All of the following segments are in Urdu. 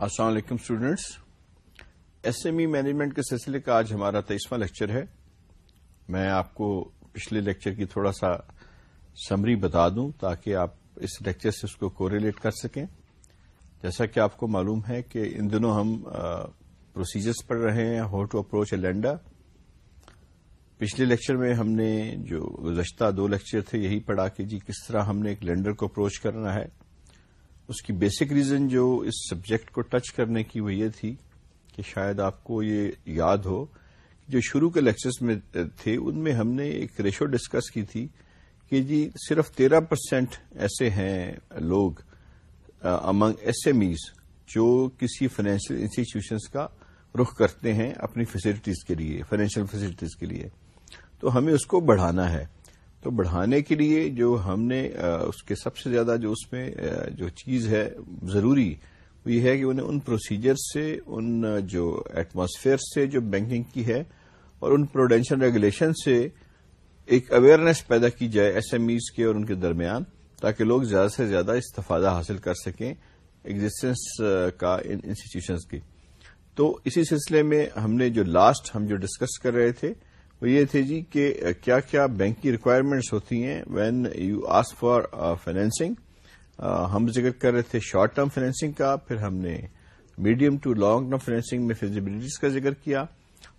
السلام علیکم students S M E management کے سلسلے کا آج ہمارا تیئیسواں لیکچر ہے۔ میں آپ کو پچھلے لیکچر کی تھوڑا سا سمری بتا دوں تاکہ آپ اس لیکچر سے اس کو کوریلیٹ کر سکیں۔ جیسا کہ آپ کو معلوم ہے کہ ان دنوں ہم پروسیجرز پڑھ رہے ہیں how to approach a lender پچھلے لیکچر میں ہم نے جو گزشتہ دو لیکچر تھے، یہی پڑھا کہ جی کس طرح ہم نے ایک لینڈر کو اپروچ کرنا ہے۔ اس کی بیسک ریزن جو اس سبجیکٹ کو ٹچ کرنے کی وہ یہ تھی کہ شاید آپ کو یہ یاد ہو جو شروع کے لیکچرز میں تھے، ان میں ہم نے ایک ریشو ڈسکس کی تھی کہ جی صرف تیرہ پرسینٹ ایسے ہیں لوگ امنگ ایس ایم ایز جو کسی فائنینشیل انسٹیٹیوشنس کا رخ کرتے ہیں اپنی فیسلٹیز کے لیے فائنینشیل فیسلٹیز کے لیے۔ تو ہمیں اس کو بڑھانا ہے۔ تو بڑھانے کے لیے جو ہم نے اس کے سب سے زیادہ جو اس میں جو چیز ہے ضروری، وہ یہ ہے کہ انہیں ان پروسیجر سے، ان جو ایٹماسفیئر سے، جو بینکنگ کی ہے، اور ان پروڈینشل ریگولیشن سے ایک اویئرنیس پیدا کی جائے ایس ایم ایز کے اور ان کے درمیان، تاکہ لوگ زیادہ سے زیادہ استفادہ حاصل کر سکیں ایگزٹینس کا ان انسٹیٹیوشنس کی۔ تو اسی سلسلے میں ہم نے جو لاسٹ ہم جو ڈسکس کر رہے تھے وہ یہ تھے جی کہ کیا کیا بینک کی ریکوائرمنٹس ہوتی ہیں when you ask for financing ہم ذکر کر رہے تھے شارٹ ٹرم فائنینسنگ کا، پھر ہم نے medium to long term financing میں فیزیبلٹیز کا ذکر کیا۔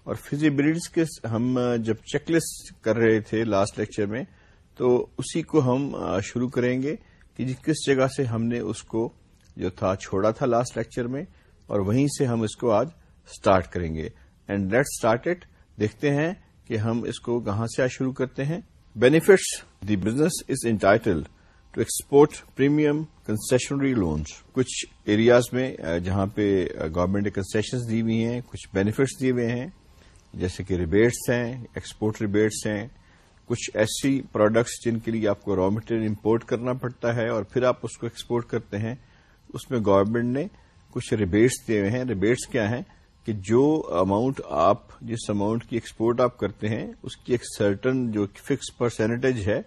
اور فیزیبلٹیز کے ہم uh, جب چیک لسٹ کر رہے تھے لاسٹ لیکچر میں، تو اسی کو ہم uh, شروع کریں گے کہ جی کس جگہ سے ہم نے اس کو جو تھا چھوڑا تھا لاسٹ لیکچر میں، اور وہیں سے ہم اس کو آج اسٹارٹ کریں گے۔ اینڈ لیٹ اسٹارٹ اٹ دیکھتے ہیں کہ ہم اس کو کہاں سے آج شروع کرتے ہیں؟ Benefits the business is entitled to export premium concessionary loans کچھ ایریاز میں جہاں پہ گورنمنٹ نے کنسیشنز دی ہوئی ہیں، کچھ بینیفٹس دیے ہوئے ہیں، جیسے کہ ریبیٹس ہیں ایکسپورٹ ریبیٹس ہیں۔ کچھ ایسی پروڈکٹس جن کے لیے آپ کو را مٹیریل امپورٹ کرنا پڑتا ہے اور پھر آپ اس کو ایکسپورٹ کرتے ہیں۔ اس میں گورنمنٹ نے کچھ ریبیٹس دیے ہوئے ہیں۔ ریبیٹس کیا ہیں؟ کہ جو اماؤنٹ آپ، جس اماؤنٹ کی ایکسپورٹ آپ کرتے ہیں، اس کی ایک سرٹن جو فکس پرسینٹیج ہے،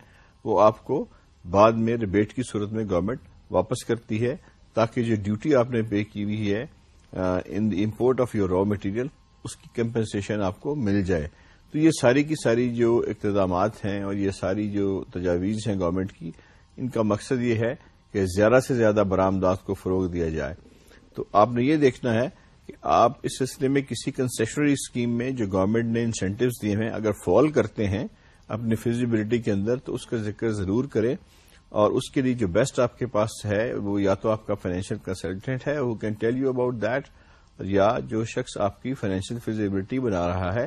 وہ آپ کو بعد میں ریبیٹ کی صورت میں گورنمنٹ واپس کرتی ہے تاکہ جو ڈیوٹی آپ نے پے کی ہوئی ہے in the import of your raw material اس کی کمپنسیشن آپ کو مل جائے۔ تو یہ ساری کی ساری جو اقتدامات ہیں اور یہ ساری جو تجاویز ہیں گورنمنٹ کی، ان کا مقصد یہ ہے کہ زیادہ سے زیادہ برآمدات کو فروغ دیا جائے۔ تو آپ نے یہ دیکھنا ہے آپ اس سلسلے میں کسی کنسیشنری اسکیم میں جو گورنمنٹ نے انسینٹوز دیے ہیں، اگر فال کرتے ہیں اپنی فیزیبلٹی کے اندر، تو اس کا ذکر ضرور کریں۔ اور اس کے لیے جو بیسٹ آپ کے پاس ہے، وہ یا تو آپ کا فائنینشیل کنسلٹنٹ ہے وہ can tell you about that یا جو شخص آپ کی فائنینشیل فیزیبلٹی بنا رہا ہے۔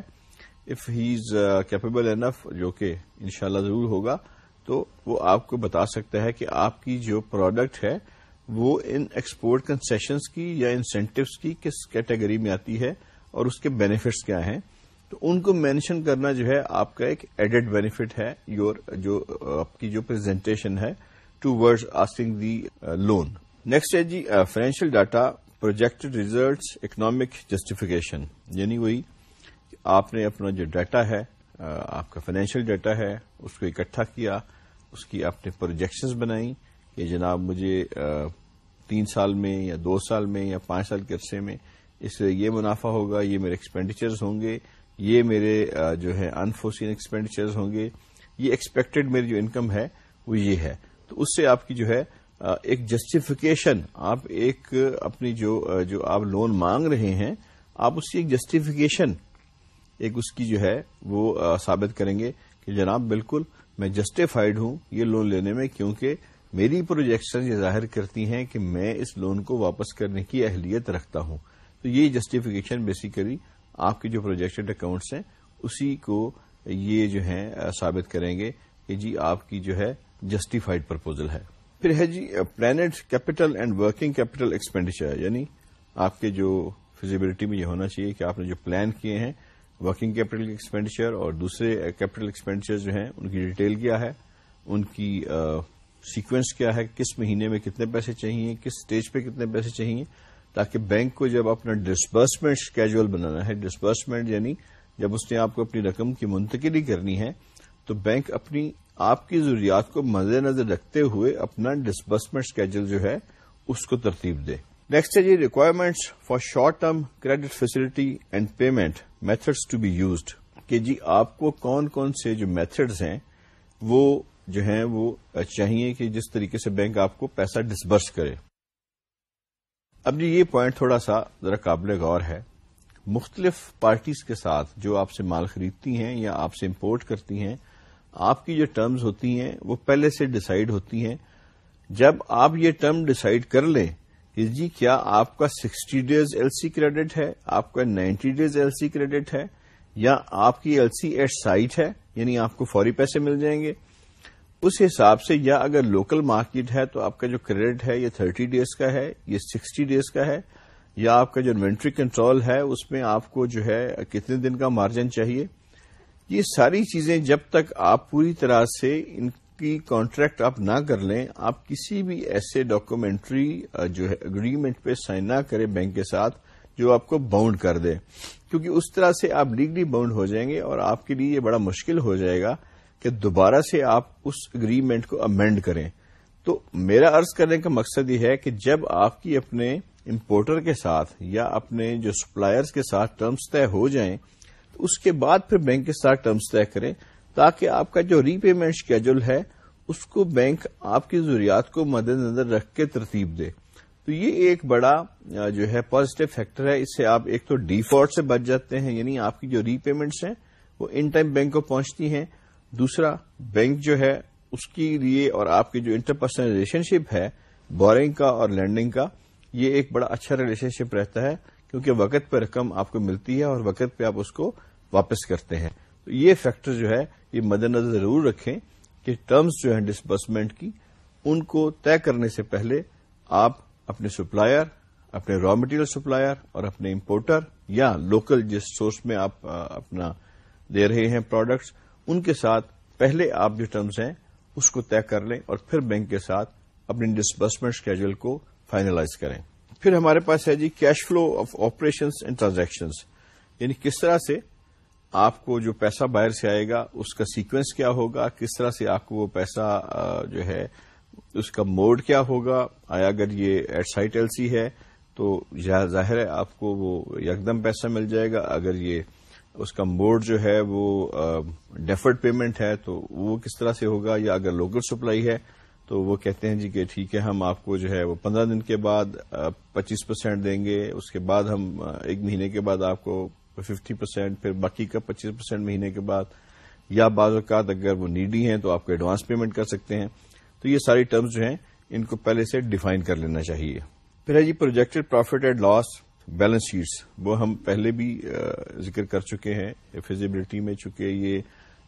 If he is capable enough جو کہ انشاءاللہ ضرور ہوگا، تو وہ آپ کو بتا سکتا ہے کہ آپ کی جو پروڈکٹ ہے وہ ان ایکسپورٹ کنسیشنز کی یا انسینٹوز کی کس کیٹیگری میں آتی ہے اور اس کے بینیفٹس کیا ہیں؟ تو ان کو مینشن کرنا جو ہے آپ کا ایک ایڈڈ بینیفٹ ہے یور جو آپ کی جو پرزنٹیشن ہے toward asking the loan next ہے جی financial data project results economic justification یعنی وہی آپ نے اپنا جو ڈیٹا ہے uh, آپ کا فائنینشیل ڈیٹا ہے، اس کو اکٹھا کیا، اس کی آپ نے پروجیکشنز بنائی کہ جناب مجھے تین سال میں یا دو سال میں یا پانچ سال کے عرصے میں اس سے یہ منافع ہوگا، یہ میرے ایکسپینڈیچرز ہوں گے، یہ میرے جو ہے انفورسین ایکسپینڈیچرز ہوں گے، یہ ایکسپیکٹڈ میری جو انکم ہے وہ یہ ہے۔ تو اس سے آپ کی جو ہے ایک جسٹیفیکیشن آپ ایک اپنی جو جو آپ لون مانگ رہے ہیں، آپ اس کی ایک جسٹیفیکیشن ایک اس کی جو ہے وہ ثابت کریں گے کہ جناب بالکل میں جسٹیفائڈ ہوں یہ لون لینے میں کیونکہ میری پروجیکشن یہ ظاہر کرتی ہیں کہ میں اس لون کو واپس کرنے کی اہلیت رکھتا ہوں۔ تو یہ جسٹیفیکیشن بیسیکلی آپ کے جو پروجیکٹڈ اکاؤنٹس ہیں، اسی کو یہ جو ہے ثابت کریں گے کہ جی آپ کی جو ہے جسٹیفائڈ پرپوزل ہے۔ پھر ہے جی plant capital and working capital expenditure یعنی آپ کے جو فیزیبلٹی میں یہ ہونا چاہیے کہ آپ نے جو پلان کیے ہیں ورکنگ کیپٹل ایکسپینڈیچر اور دوسرے کیپٹل ایکسپینڈیچر جو ہیں، ان کی ڈیٹیل کیا ہے، ان کی سیکوینس کیا ہے، کس مہینے میں کتنے پیسے چاہیے، کس اسٹیج پہ کتنے پیسے چاہیے، تاکہ بینک کو جب اپنا ڈسبرسمنٹ اسکیجول بنانا ہے ڈسبرسمنٹ یعنی جب اس نے آپ کو اپنی رقم کی منتقلی کرنی ہے، تو بینک اپنی آپ کی ضروریات کو مد نظر رکھتے ہوئے اپنا ڈسبرسمنٹ اسکیجول جو ہے، اس کو ترتیب دے۔ نیکسٹ ہے جی requirements for short term credit facility and payment methods to be used کہ جی آپ کو کون کون سے جو میتھڈز ہیں، وہ جو ہیں وہ چاہیے کہ جس طریقے سے بینک آپ کو پیسہ ڈسبرس کرے۔ اب جی یہ پوائنٹ تھوڑا سا ذرا قابل غور ہے۔ مختلف پارٹیز کے ساتھ جو آپ سے مال خریدتی ہیں یا آپ سے امپورٹ کرتی ہیں، آپ کی جو ٹرمز ہوتی ہیں وہ پہلے سے ڈسائڈ ہوتی ہیں۔ جب آپ یہ ٹرم ڈسائڈ کر لیں کہ جی کیا آپ کا sixty days L C credit ہے، آپ کا ninety days L C credit ہے، یا آپ کی ایل سی ایٹ سائٹ ہے یعنی آپ کو فوری پیسے مل جائیں گے۔ اس حساب سے یا اگر لوکل مارکیٹ ہے تو آپ کا جو کریڈٹ ہے یہ تھرٹی ڈیز کا ہے، یہ سکسٹی ڈیز کا ہے، یا آپ کا جو انوینٹری کنٹرول ہے اس میں آپ کو جو ہے کتنے دن کا مارجن چاہیے۔ یہ ساری چیزیں جب تک آپ پوری طرح سے ان کی کانٹریکٹ آپ نہ کر لیں، آپ کسی بھی ایسے ڈاکومنٹری جو ہے اگریمنٹ پہ سائن نہ کریں بینک کے ساتھ جو آپ کو باؤنڈ کر دے۔ کیونکہ اس طرح سے آپ لیگلی باؤنڈ ہو جائیں گے اور آپ کے لیے یہ بڑا مشکل ہو جائے گا۔ کہ دوبارہ سے آپ اس اگریمنٹ کو امینڈ کریں۔ تو میرا ارض کرنے کا مقصد یہ ہے کہ جب آپ کی اپنے امپورٹر کے ساتھ یا اپنے جو سپلائرز کے ساتھ ٹرمز طے ہو جائیں، تو اس کے بعد پھر بینک کے ساتھ ٹرمز طے کریں تاکہ آپ کا جو ری پیمنٹ شیڈول ہے، اس کو بینک آپ کی ضروریات کو مد نظر رکھ کے ترتیب دے۔ تو یہ ایک بڑا جو ہے پازیٹو فیکٹر ہے۔ اس سے آپ ایک تو ڈیفالٹ سے بچ جاتے ہیں یعنی آپ کی جو ری پیمنٹس ہیں، وہ ان ٹائم بینک کو پہنچتی ہیں۔ دوسرا، بینک جو ہے، اس کے لیے اور آپ کی جو انٹرپرسنل ریلیشن شپ ہے، بورنگ کا اور لینڈنگ کا، یہ ایک بڑا اچھا ریلیشن شپ رہتا ہے، کیونکہ وقت پہ رقم آپ کو ملتی ہے اور وقت پہ آپ اس کو واپس کرتے ہیں۔ تو یہ فیکٹر جو ہے، یہ مد نظر ضرور رکھیں کہ ٹرمز جو ہیں ڈسبرسمنٹ کی، ان کو طے کرنے سے پہلے آپ اپنے سپلائر اپنے را مٹیریل سپلائر اور اپنے امپورٹر یا لوکل جس سورس میں آپ اپنا دے رہے ہیں پروڈکٹس ان کے ساتھ پہلے آپ جو ٹرمز ہیں، اس کو طے کر لیں اور پھر بینک کے ساتھ اپنی ڈسبرسمنٹ اسکیجول کو فائنلائز کریں۔ پھر ہمارے پاس ہے جی cash flow of operations and transactions یعنی کس طرح سے آپ کو جو پیسہ باہر سے آئے گا، اس کا سیکوینس کیا ہوگا، کس طرح سے آپ کو وہ پیسہ جو ہے، اس کا موڈ کیا ہوگا۔ آیا اگر یہ ایٹ سائٹ ایل سی ہے، تو ظاہر ہے آپ کو وہ یکدم پیسہ مل جائے گا۔ اگر یہ اس کا موڈ جو ہے وہ ڈیفرڈ پیمنٹ ہے، تو وہ کس طرح سے ہوگا؟ یا اگر لوکل سپلائی ہے، تو وہ کہتے ہیں جی کہ ٹھیک ہے، ہم آپ کو جو ہے وہ پندرہ دن کے بعد پچیس پرسینٹ دیں گے، اس کے بعد ہم ایک مہینے کے بعد آپ کو ففٹی پرسینٹ پھر باقی کا پچیس پرسینٹ مہینے کے بعد، یا بعض اوقات اگر وہ نیڈی ہیں، تو آپ کو ایڈوانس پیمنٹ کر سکتے ہیں۔ تو یہ ساری ٹرمز جو ہیں، ان کو پہلے سے ڈیفائن کر لینا چاہیے۔ پھر ہے جی projected profit and loss balance sheets, وہ ہم پہلے بھی ذکر کر چکے ہیں فیزیبلٹی میں، چونکہ یہ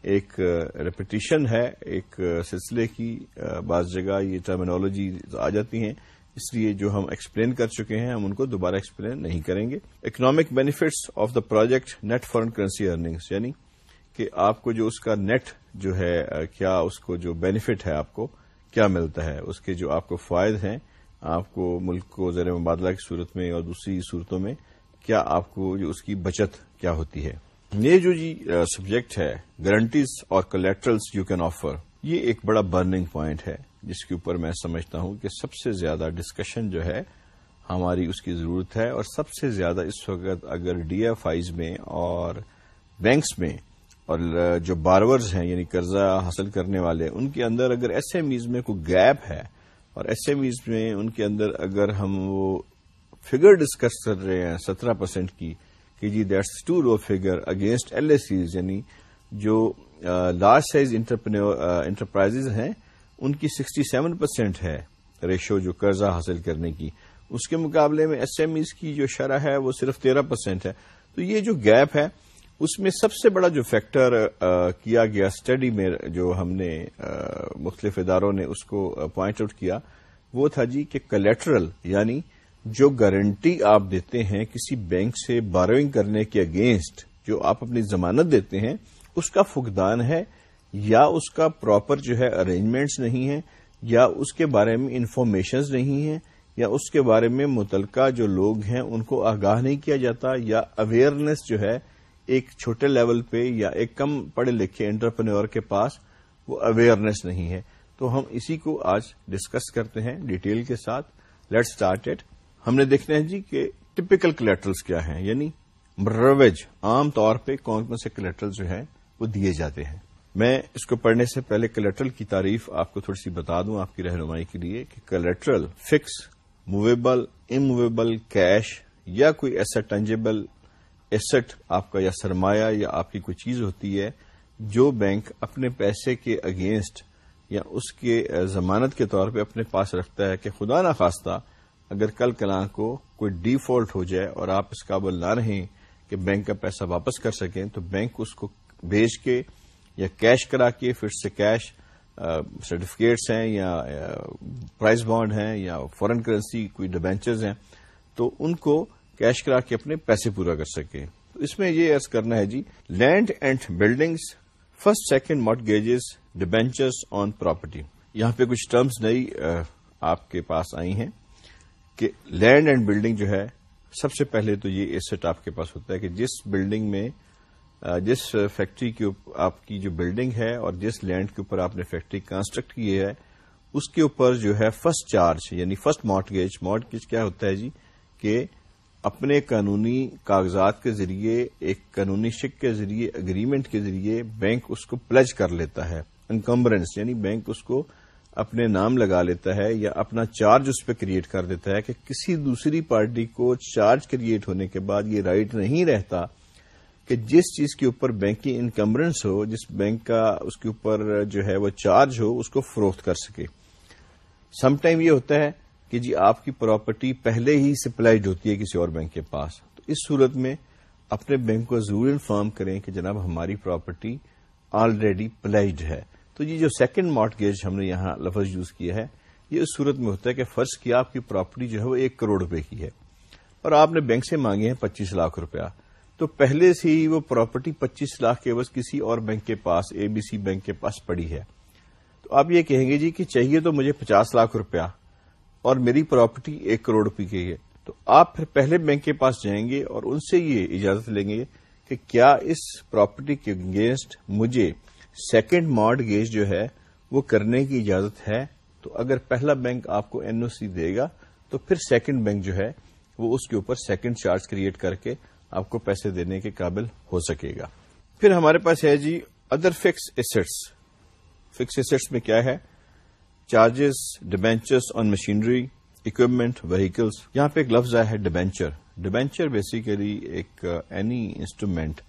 ایک ریپٹیشن ہے، ایک سلسلے کی بعض جگہ یہ ٹرمینالوجی آ جاتی ہیں، اس لیے جو ہم ایکسپلین کر چکے ہیں، ہم ان کو دوبارہ ایکسپلین نہیں کریں گے۔ Economic benefits of the project net foreign currency earnings یعنی کہ آپ کو جو اس کا نیٹ جو ہے کیا اس کو جو بینیفٹ ہے آپ کو، کیا ملتا ہے، اس کے جو آپ کو فائد ہیں آپ کو ملک کو زیر مبادلہ کی صورت میں اور دوسری صورتوں میں کیا آپ کو جو اس کی بچت کیا ہوتی ہے؟ یہ جو جی سبجیکٹ ہے گارنٹیز اور کلیکٹرلس یو کین آفر یہ ایک بڑا برننگ پوائنٹ ہے، جس کے اوپر میں سمجھتا ہوں کہ سب سے زیادہ ڈسکشن جو ہے ہماری اس کی ضرورت ہے اور سب سے زیادہ اس وقت اگر ڈی ایف آئیز میں اور بینکس میں اور جو بارورز ہیں یعنی قرضہ حاصل کرنے والے، ان کے اندر اگر ایس ایم ایز میں کوئی گیپ ہے اور ایس ایم ایز میں ان کے اندر اگر ہم وہ فگر ڈسکس کر رہے ہیں سترہ پرسینٹ کی، کہ جی that's too low figure against L S Es یعنی جو لارج سائز انٹرپرائز ہیں، ان کی سکسٹی سیون پرسینٹ ہے ریشو جو قرضہ حاصل کرنے کی۔ اس کے مقابلے میں ایس ایم ایز کی جو شرح ہے وہ صرف تیرہ پرسینٹ ہے۔ تو یہ جو گیپ ہے اس میں سب سے بڑا جو فیکٹر کیا گیا اسٹڈی میں جو ہم نے مختلف اداروں نے اس کو پوائنٹ آؤٹ کیا، وہ تھا جی کہ کلیٹرل یعنی جو گارنٹی آپ دیتے ہیں کسی بینک سے باروئنگ کرنے کے اگینسٹ جو آپ اپنی ضمانت دیتے ہیں، اس کا فقدان ہے، یا اس کا پراپر جو ہے ارینجمنٹس نہیں ہے یا اس کے بارے میں انفارمیشنز نہیں ہیں، یا اس کے بارے میں متعلقہ جو لوگ ہیں ان کو آگاہ نہیں کیا جاتا، یا اویئرنیس جو ہے ایک چھوٹے لیول پہ یا ایک کم پڑھے لکھے انٹرپرینور کے پاس وہ اویئرنیس نہیں ہے۔ تو ہم اسی کو آج ڈسکس کرتے ہیں ڈیٹیل کے ساتھ۔ لیٹ اسٹارٹ ایٹ ہم نے دیکھنا ہے جی کہ ٹپکل کلیٹرلس کیا ہیں یعنی مروج عام طور پہ کون کون سے کلیٹرل جو ہیں وہ دیے جاتے ہیں۔ میں اس کو پڑھنے سے پہلے کلیٹرل کی تعریف آپ کو تھوڑی سی بتا دوں آپ کی رہنمائی کے لیے کہ collateral fix movable immovable cash یا کوئی ایسا ٹنجیبل ایسٹ آپ کا یا سرمایہ یا آپ کی کوئی چیز ہوتی ہے، جو بینک اپنے پیسے کے اگینسٹ یا اس کے ضمانت کے طور پہ اپنے پاس رکھتا ہے کہ خدا نخواستہ اگر کل کلاں کو کوئی ڈیفالٹ ہو جائے اور آپ اس قابل نہ رہیں کہ بینک کا پیسہ واپس کر سکیں، تو بینک اس کو بھیج کے یا کیش کرا کے پھر سے کیش سرٹیفکیٹس ہیں یا پرائز بانڈ ہیں یا فورن کرنسی کوئی ڈبینچرز ہیں، تو ان کو کیش کرا کے اپنے پیسے پورا کر سکیں تو اس میں یہ ارض کرنا ہے جی land and buildings first, second mortgages debentures on property. یہاں پہ کچھ ٹرمز نئی آپ کے پاس آئی ہیں کہ لینڈ اینڈ بلڈنگ جو ہے، سب سے پہلے تو یہ ایسٹ آپ کے پاس ہوتا ہے کہ جس بلڈنگ میں جس فیکٹری کی آپ کی جو بلڈنگ ہے اور جس لینڈ کے اوپر آپ نے فیکٹری کنسٹرکٹ کی ہے، اس کے اوپر جو ہے فرسٹ چارج یعنی فرسٹ مارٹگیج۔ مارٹگیج کیا ہوتا ہے جی؟ کہ اپنے قانونی کاغذات کے ذریعے، ایک قانونی شک کے ذریعے اگریمنٹ کے ذریعے بینک اس کو پلج کر لیتا ہے انکمبرنس یعنی بینک اس کو اپنے نام لگا لیتا ہے یا اپنا چارج اس پہ کریٹ کر دیتا ہے کہ کسی دوسری پارٹی کو چارج کریٹ ہونے کے بعد یہ رائٹ نہیں رہتا کہ جس چیز کے اوپر بینک کی انکمبرنس ہو، جس بینک کا اس کے اوپر جو ہے وہ چارج ہو، اس کو فروخت کر سکے۔ سم ٹائم یہ ہوتا ہے کہ جی آپ کی پراپرٹی پہلے ہی سپلائڈ ہوتی ہے کسی اور بینک کے پاس، تو اس صورت میں اپنے بینک کو ضرور انفارم کریں کہ جناب ہماری پراپرٹی آلریڈی پلائڈ ہے۔ تو یہ جو سیکنڈ مارٹ ہم نے یہاں لفظ یوز کیا ہے، یہ اس صورت میں ہوتا ہے کہ فرض کیا آپ کی پراپرٹی جو ہے وہ ایک کروڑ روپے کی ہے، اور آپ نے بینک سے مانگے ہیں پچیس لاکھ روپیہ۔ تو پہلے سے ہی وہ پراپرٹی پچیس لاکھ کے بس کسی اور بینک کے پاس اے بی سی بینک کے پاس پڑی ہے۔ تو آپ یہ کہیں گے جی کہ چاہیے تو مجھے پچاس لاکھ روپیہ اور میری پراپرٹی ایک کروڑ روپے کی ہے۔ تو آپ پھر پہلے بینک کے پاس جائیں گے اور ان سے یہ اجازت لیں گے کہ کیا اس پراپرٹی کے اگینسٹ مجھے سیکنڈ مارڈ گیج جو ہے وہ کرنے کی اجازت ہے۔ تو اگر پہلا بینک آپ کو این او سی دے گا، تو پھر سیکنڈ بینک جو ہے وہ اس کے اوپر سیکنڈ چارج کریٹ کر کے آپ کو پیسے دینے کے قابل ہو سکے گا۔ پھر ہمارے پاس ہے جی other fixed assets fixed assets میں کیا ہے؟ Charges debentures on machinery equipment vehicles یہاں پہ ایک لفظ آیا ہے ڈیبینچر ڈیبینچر بیسیکلی ایک any instrument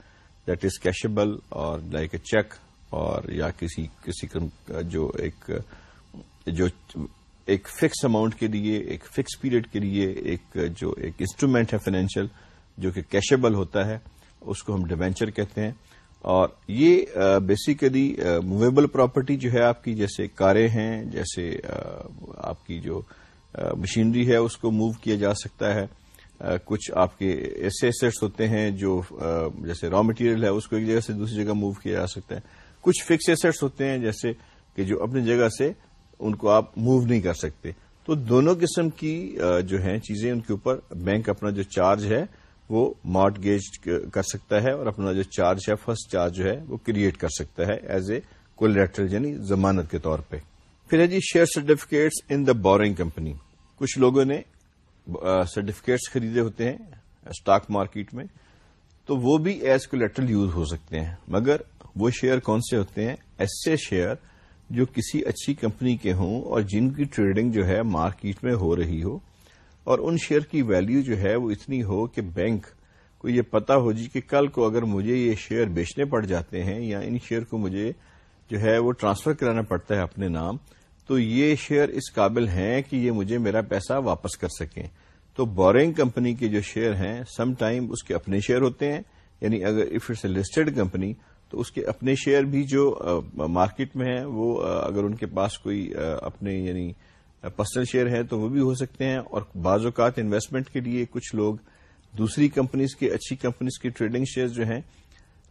that is cashable اور لائک اے چیک اور یا کسی کسی uh, جو ایک uh, جو ایک فکس اماؤنٹ کے لیے، ایک فکس پیریڈ کے لیے ایک uh, جو ایک انسٹرومینٹ ہے فائنینشیل جو کہ کیشبل ہوتا ہے، اس کو ہم ڈیبینچر کہتے ہیں. اور یہ بیسیکلی موویبل پراپرٹی جو ہے آپ کی، جیسے کاریں ہیں، جیسے آپ کی جو مشینری ہے، اس کو موو کیا جا سکتا ہے۔ کچھ آپ کے ایسے ایسٹس ہوتے ہیں جو جیسے را مٹیریل ہے، اس کو ایک جگہ سے دوسری جگہ موو کیا جا سکتا ہے۔ کچھ فکس ایسٹس ہوتے ہیں، جیسے کہ جو اپنی جگہ سے ان کو آپ موو نہیں کر سکتے۔ تو دونوں قسم کی جو ہیں چیزیں ان کے اوپر بینک اپنا جو چارج ہے وہ مارٹ گیج کر سکتا ہے اور اپنا جو چارج ہے فرسٹ چارج جو ہے، وہ کریٹ کر سکتا ہے ایز اے کولیٹرل یعنی ضمانت کے طور پہ۔ پھر ہے جی share certificates in the borrowing company کچھ لوگوں نے سرٹیفکیٹس خریدے ہوتے ہیں اسٹاک مارکیٹ میں، تو وہ بھی ایز کولیٹرل یوز ہو سکتے ہیں۔ مگر وہ شیئر کون سے ہوتے ہیں؟ ایسے شیئر جو کسی اچھی کمپنی کے ہوں اور جن کی ٹریڈنگ جو ہے مارکیٹ میں ہو رہی ہو۔ اور ان شیئر کی ویلیو جو ہے وہ اتنی ہو کہ بینک کو یہ پتا ہو جی کہ کل کو اگر مجھے یہ شیئر بیچنے پڑ جاتے ہیں یا ان شیئر کو مجھے جو ہے وہ ٹرانسفر کرانا پڑتا ہے اپنے نام، تو یہ شیئر اس قابل ہیں کہ یہ مجھے میرا پیسہ واپس کر سکیں۔ تو بورنگ کمپنی کے جو شیئر ہیں سم ٹائم اس کے اپنے شیئر ہوتے ہیں یعنی اگر if it's a listed company تو اس کے اپنے شیئر بھی جو مارکیٹ میں ہیں، وہ اگر ان کے پاس کوئی اپنے یعنی پرسنل شیئر ہے تو وہ بھی ہو سکتے ہیں اور بعض اوقات انویسٹمنٹ کے لیے کچھ لوگ دوسری کمپنیز کے اچھی کمپنیز کی ٹریڈنگ شیئر جو ہیں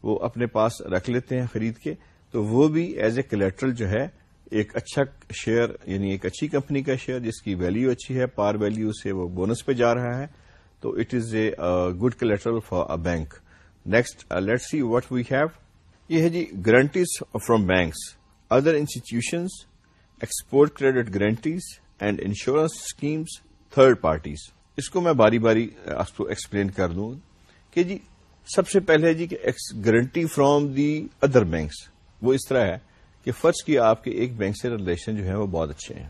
وہ اپنے پاس رکھ لیتے ہیں خرید کے، تو وہ بھی ایز اے کلیکٹرل جو ہے ایک اچھا شیئر یعنی ایک اچھی کمپنی کا شیئر جس کی ویلو اچھی ہے پار ویلو سے وہ بونس پہ جا رہا ہے، تو it is a good collateral for a bank next let see what we have یہ ہے جی guarantees from banks other institutions export credit guarantees and insurance schemes third parties اس کو میں باری باری آپ کو ایکسپلین کر دوں کہ جی سب سے پہلے جی کہ guarantee from the other banks وہ اس طرح ہے کہ فرض کی آپ کے ایک بینک سے ریلیشن جو ہے وہ بہت اچھے ہیں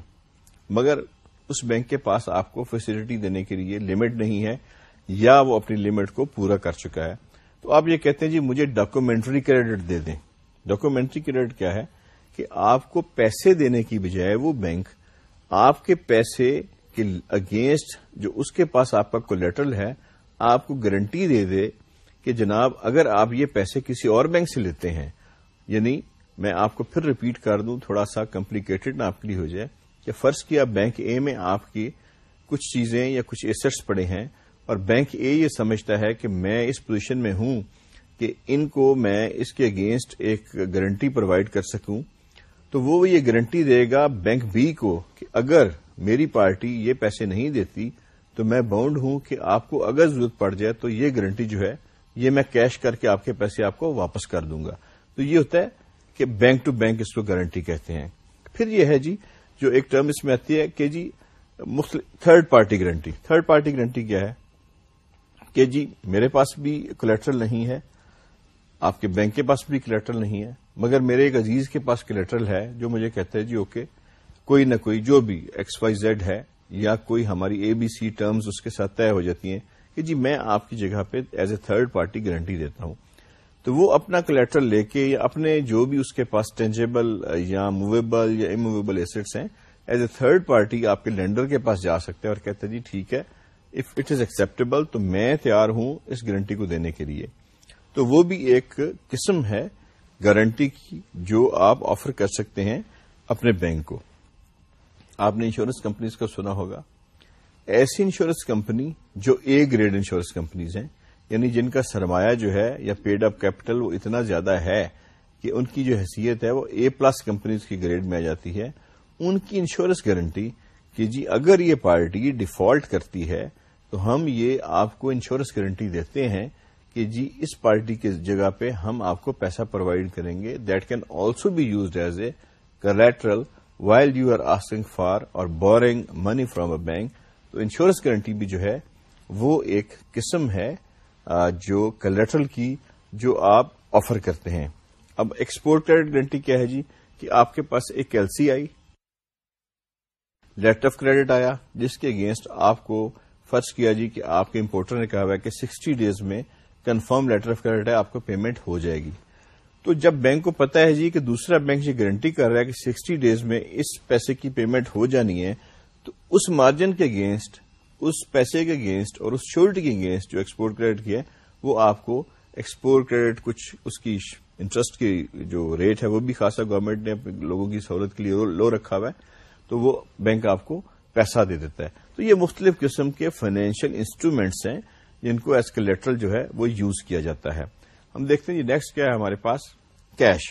مگر اس بینک کے پاس آپ کو فیسلٹی دینے کے لیے لمٹ نہیں ہے یا وہ اپنی لمٹ کو پورا کر چکا ہے تو آپ یہ کہتے ہیں جی مجھے ڈاکومینٹری کریڈٹ دے دیں ڈاکومینٹری کریڈٹ کیا ہے کہ آپ کو پیسے دینے کی بجائے وہ بینک آپ کے پیسے کے اگینسٹ جو اس کے پاس آپ کا کولیٹرل ہے، آپ کو گارنٹی دے دے کہ جناب اگر آپ یہ پیسے کسی اور بینک سے لیتے ہیں یعنی میں آپ کو پھر ریپیٹ کر دوں، تھوڑا سا کمپلیکیٹڈ نہ آپ کے لیے ہو جائے کہ فرض کیا بینک اے میں آپ کی کچھ چیزیں یا کچھ ایسٹس پڑے ہیں اور بینک اے یہ سمجھتا ہے کہ میں اس پوزیشن میں ہوں کہ ان کو میں اس کے اگینسٹ ایک گارنٹی پرووائڈ کر سکوں۔ تو وہ یہ گارنٹی دے گا بینک بی کو کہ اگر میری پارٹی یہ پیسے نہیں دیتی، تو میں باؤنڈ ہوں کہ آپ کو اگر ضرورت پڑ جائے تو یہ گارنٹی جو ہے، یہ میں کیش کر کے آپ کے پیسے آپ کو واپس کر دوں گا۔ تو یہ ہوتا ہے کہ بینک ٹو بینک اس کو گارنٹی کہتے ہیں۔ پھر یہ ہے جی جو ایک ٹرم اس میں آتی ہے کہ جی مختلف third party guarantee third party guarantee کیا ہے؟ کہ جی میرے پاس بھی کولیٹرل نہیں ہے، آپ کے بینک کے پاس بھی کولیٹرل نہیں ہے۔ مگر میرے ایک عزیز کے پاس کولیٹرل ہے جو مجھے کہتا ہے جی اوکے، کوئی نہ کوئی جو بھی ایکس وائی زیڈ ہے یا کوئی ہماری اے بی سی ٹرمز اس کے ساتھ طے ہو جاتی ہیں کہ جی میں آپ کی جگہ پہ as a third party guarantee دیتا ہوں۔ تو وہ اپنا کولیٹرل لے کے یا اپنے جو بھی اس کے پاس ٹینجیبل یا موویبل یا اموویبل ایسٹس ہیں ایز اے تھرڈ پارٹی آپ کے لینڈر کے پاس جا سکتے ہیں اور کہتے ہیں جی ٹھیک ہے اف اٹ از ایکسپٹیبل تو میں تیار ہوں اس گارنٹی کو دینے کے لیے۔ تو وہ بھی ایک قسم ہے گارنٹی کی جو آپ آفر کر سکتے ہیں اپنے بینک کو۔ آپ نے انشورنس کمپنیز کا سنا ہوگا۔ ایسی انشورنس کمپنی جو اے گریڈ انشورنس کمپنیز ہیں یعنی جن کا سرمایہ جو ہے یا پیڈ اپ کیپٹل وہ اتنا زیادہ ہے کہ ان کی جو حیثیت ہے وہ اے پلس کمپنیز کی گریڈ میں آ جاتی ہے، ان کی انشورنس گارنٹی کہ جی اگر یہ پارٹی ڈیفالٹ کرتی ہے تو ہم یہ آپ کو انشورنس گارنٹی دیتے ہیں کہ جی اس پارٹی کی جگہ پہ ہم آپ کو پیسہ پرووائڈ کریں گے that can also be used as a collateral while you are asking for or borrowing money from a bank تو انشورنس گارنٹی بھی جو ہے، وہ ایک قسم ہے جو کلیٹرل کی جو آپ آفر کرتے ہیں۔ اب ایکسپورٹ کریڈٹ گارنٹی کیا ہے جی؟ کہ آپ کے پاس ایک L C I letter of credit آیا، جس کے اگینسٹ آپ کو فرض کیا جی کہ آپ کے امپورٹر نے کہا ہوا ہے کہ سکسٹی ڈیز میں کنفرم لیٹر آف کریڈٹ ہے، آپ کو پیمنٹ ہو جائے گی۔ تو جب بینک کو پتا ہے جی کہ دوسرا بینک یہ گارنٹی کر رہا ہے کہ سکسٹی ڈیز میں اس پیسے کی پیمنٹ ہو جانی ہے، تو اس مارجن کے اگینسٹ، اس پیسے کے اگینسٹ اور اس شیورٹی کے اگینسٹ جو ایکسپورٹ کریڈٹ کی ہے، وہ آپ کو ایکسپورٹ کریڈٹ کچھ اس کی انٹرسٹ کی جو ریٹ ہے وہ بھی خاصا گورنمنٹ نے لوگوں کی سہولت کے لیے لو رکھا ہوا ہے، تو وہ بینک آپ کو پیسہ دے دیتا ہے۔ تو یہ مختلف قسم کے فائنینشیل انسٹرومینٹس ہیں۔ جن کو ایسکلیٹرل جو ہے وہ یوز کیا جاتا ہے۔ ہم دیکھتے ہیں نیکسٹ کیا ہے ہمارے پاس؟ کیش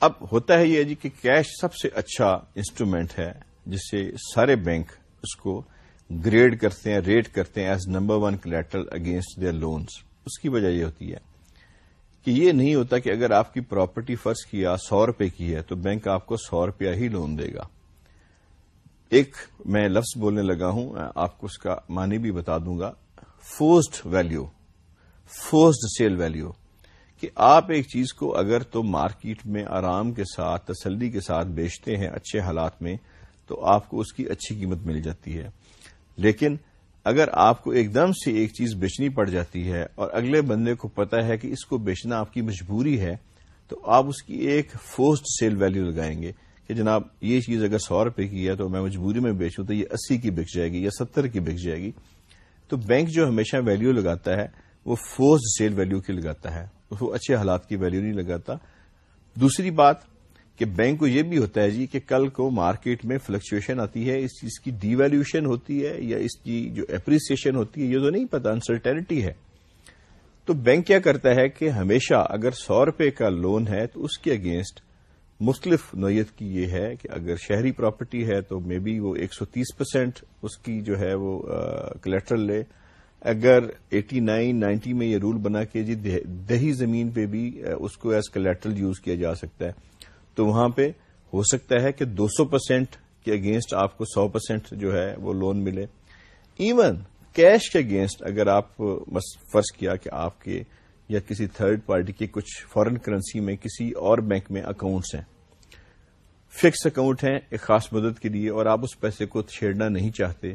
اب ہوتا ہے یہ جی کہ کیش سب سے اچھا انسٹرومینٹ ہے جس سے سارے بینک اس کو گریڈ کرتے ہیں ریٹ کرتے ہیں as number one collateral against their loans اس کی وجہ یہ ہوتی ہے کہ یہ نہیں ہوتا کہ اگر آپ کی پراپرٹی فرض کیا سو روپے کی ہے، تو بینک آپ کو سو روپیہ ہی لون دے گا۔ ایک میں لفظ بولنے لگا ہوں آپ کو اس کا معنی بھی بتا دوں گا۔ Forced value forced sale value کہ آپ ایک چیز کو اگر تو مارکیٹ میں آرام کے ساتھ، تسلی کے ساتھ بیچتے ہیں اچھے حالات میں، تو آپ کو اس کی اچھی قیمت مل جاتی ہے۔ لیکن اگر آپ کو ایک دم سے ایک چیز بیچنی پڑ جاتی ہے اور اگلے بندے کو پتا ہے کہ اس کو بیچنا آپ کی مجبوری ہے، تو آپ اس کی ایک فورسڈ سیل ویلو لگائیں گے کہ جناب یہ چیز اگر سو روپے کی ہے تو میں مجبوری میں بیچوں تو یہ اسی کی بک جائے گی یا ستر کی بک جائے گی۔ تو بینک جو ہمیشہ ویلو لگاتا ہے، وہ فورسڈ سیل ویلو کی لگاتا ہے۔ وہ اچھے حالات کی ویلو نہیں لگاتا۔ دوسری بات کہ بینک کو یہ بھی ہوتا ہے جی کہ کل کو مارکیٹ میں فلکچویشن آتی ہے، اس چیز کی ڈی ویلویشن ہوتی ہے یا اس کی جو اپریسیشن ہوتی ہے، یہ تو نہیں پتا انسرٹینٹی ہے۔ تو بینک کیا کرتا ہے کہ ہمیشہ اگر سو روپے کا لون ہے تو اس کے اگینسٹ مختلف نوعیت کی یہ ہے کہ اگر شہری پراپرٹی ہے تو مے بی وہ ایک سو تیس پرسینٹ اس کی جو ہے وہ کلیکٹر لے۔ اگر ایٹی نائن نائنٹی میں یہ رول بنا کے جی دہی زمین پہ بھی اس کو ایز کلیکٹرل یوز کیا جا سکتا ہے، تو وہاں پہ ہو سکتا ہے کہ دو سو پرسینٹ کے اگینسٹ آپ کو سو پرسینٹ جو ہے وہ لون ملے۔ ایون کیش کے اگینسٹ اگر آپ فرض کیا کہ آپ کے یا کسی تھرڈ پارٹی کے کچھ فورن کرنسی میں کسی اور بینک میں اکاؤنٹس ہیں۔ فکس اکاؤنٹ ہیں ایک خاص مدد کے لیے اور آپ اس پیسے کو چھیڑنا نہیں چاہتے،